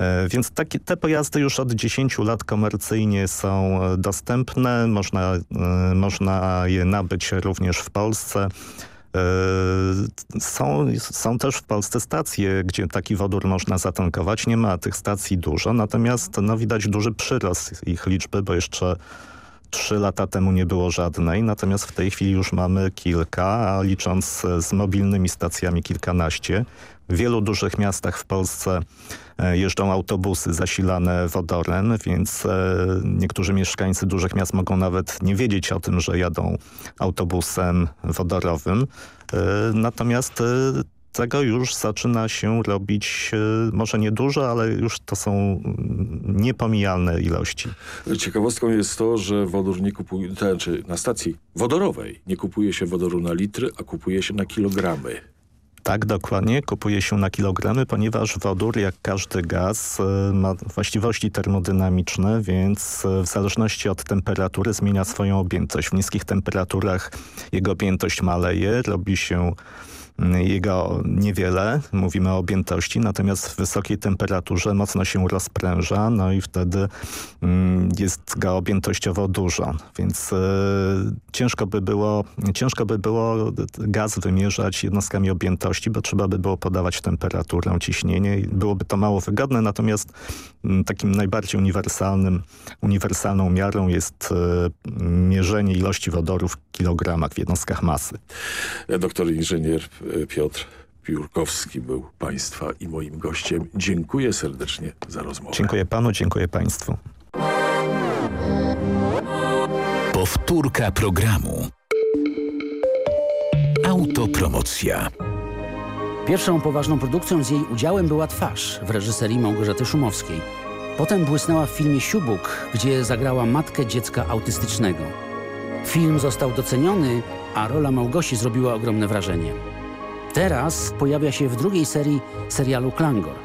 E, więc takie, te pojazdy już od 10 lat komercyjnie są e, dostępne, można, e, można je nabyć również w Polsce. Są, są też w Polsce stacje, gdzie taki wodór można zatankować. Nie ma tych stacji dużo, natomiast no, widać duży przyrost ich liczby, bo jeszcze trzy lata temu nie było żadnej, natomiast w tej chwili już mamy kilka, a licząc z mobilnymi stacjami kilkanaście. W wielu dużych miastach w Polsce e, jeżdżą autobusy zasilane wodorem, więc e, niektórzy mieszkańcy dużych miast mogą nawet nie wiedzieć o tym, że jadą autobusem wodorowym. E, natomiast tego już zaczyna się robić może niedużo, ale już to są niepomijalne ilości. Ciekawostką jest to, że wodór nie kupuje, znaczy na stacji wodorowej nie kupuje się wodoru na litry, a kupuje się na kilogramy. Tak, dokładnie. Kupuje się na kilogramy, ponieważ wodór, jak każdy gaz, e, ma właściwości termodynamiczne, więc e, w zależności od temperatury zmienia swoją objętość. W niskich temperaturach jego objętość maleje, robi się jego niewiele, mówimy o objętości, natomiast w wysokiej temperaturze mocno się rozpręża, no i wtedy mm, jest ga objętościowo dużo, więc ciężko by było ciężko by było gaz wymierzać jednostkami objętości, bo trzeba by było podawać temperaturę, ciśnienie i byłoby to mało wygodne, natomiast takim najbardziej uniwersalnym, uniwersalną miarą jest mierzenie ilości wodoru w kilogramach w jednostkach masy. Doktor inżynier Piotr Piórkowski był Państwa i moim gościem. Dziękuję serdecznie za rozmowę. Dziękuję Panu, dziękuję Państwu. Powtórka programu. Autopromocja. Pierwszą poważną produkcją z jej udziałem była Twarz w reżyserii Małgorzaty Szumowskiej. Potem błysnęła w filmie Siubuk, gdzie zagrała matkę dziecka autystycznego. Film został doceniony, a rola Małgosi zrobiła ogromne wrażenie. Teraz pojawia się w drugiej serii serialu Klangor.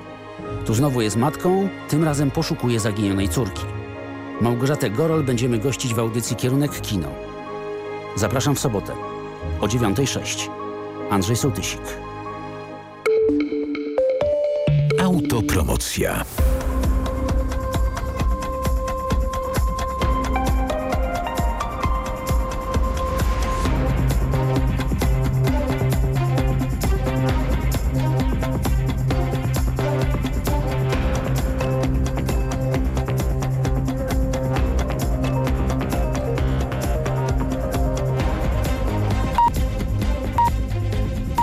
Tu znowu jest matką, tym razem poszukuje zaginionej córki. Małgorzatę Gorol będziemy gościć w audycji Kierunek Kino. Zapraszam w sobotę o 9.06. Andrzej Sołtysik. Autopromocja.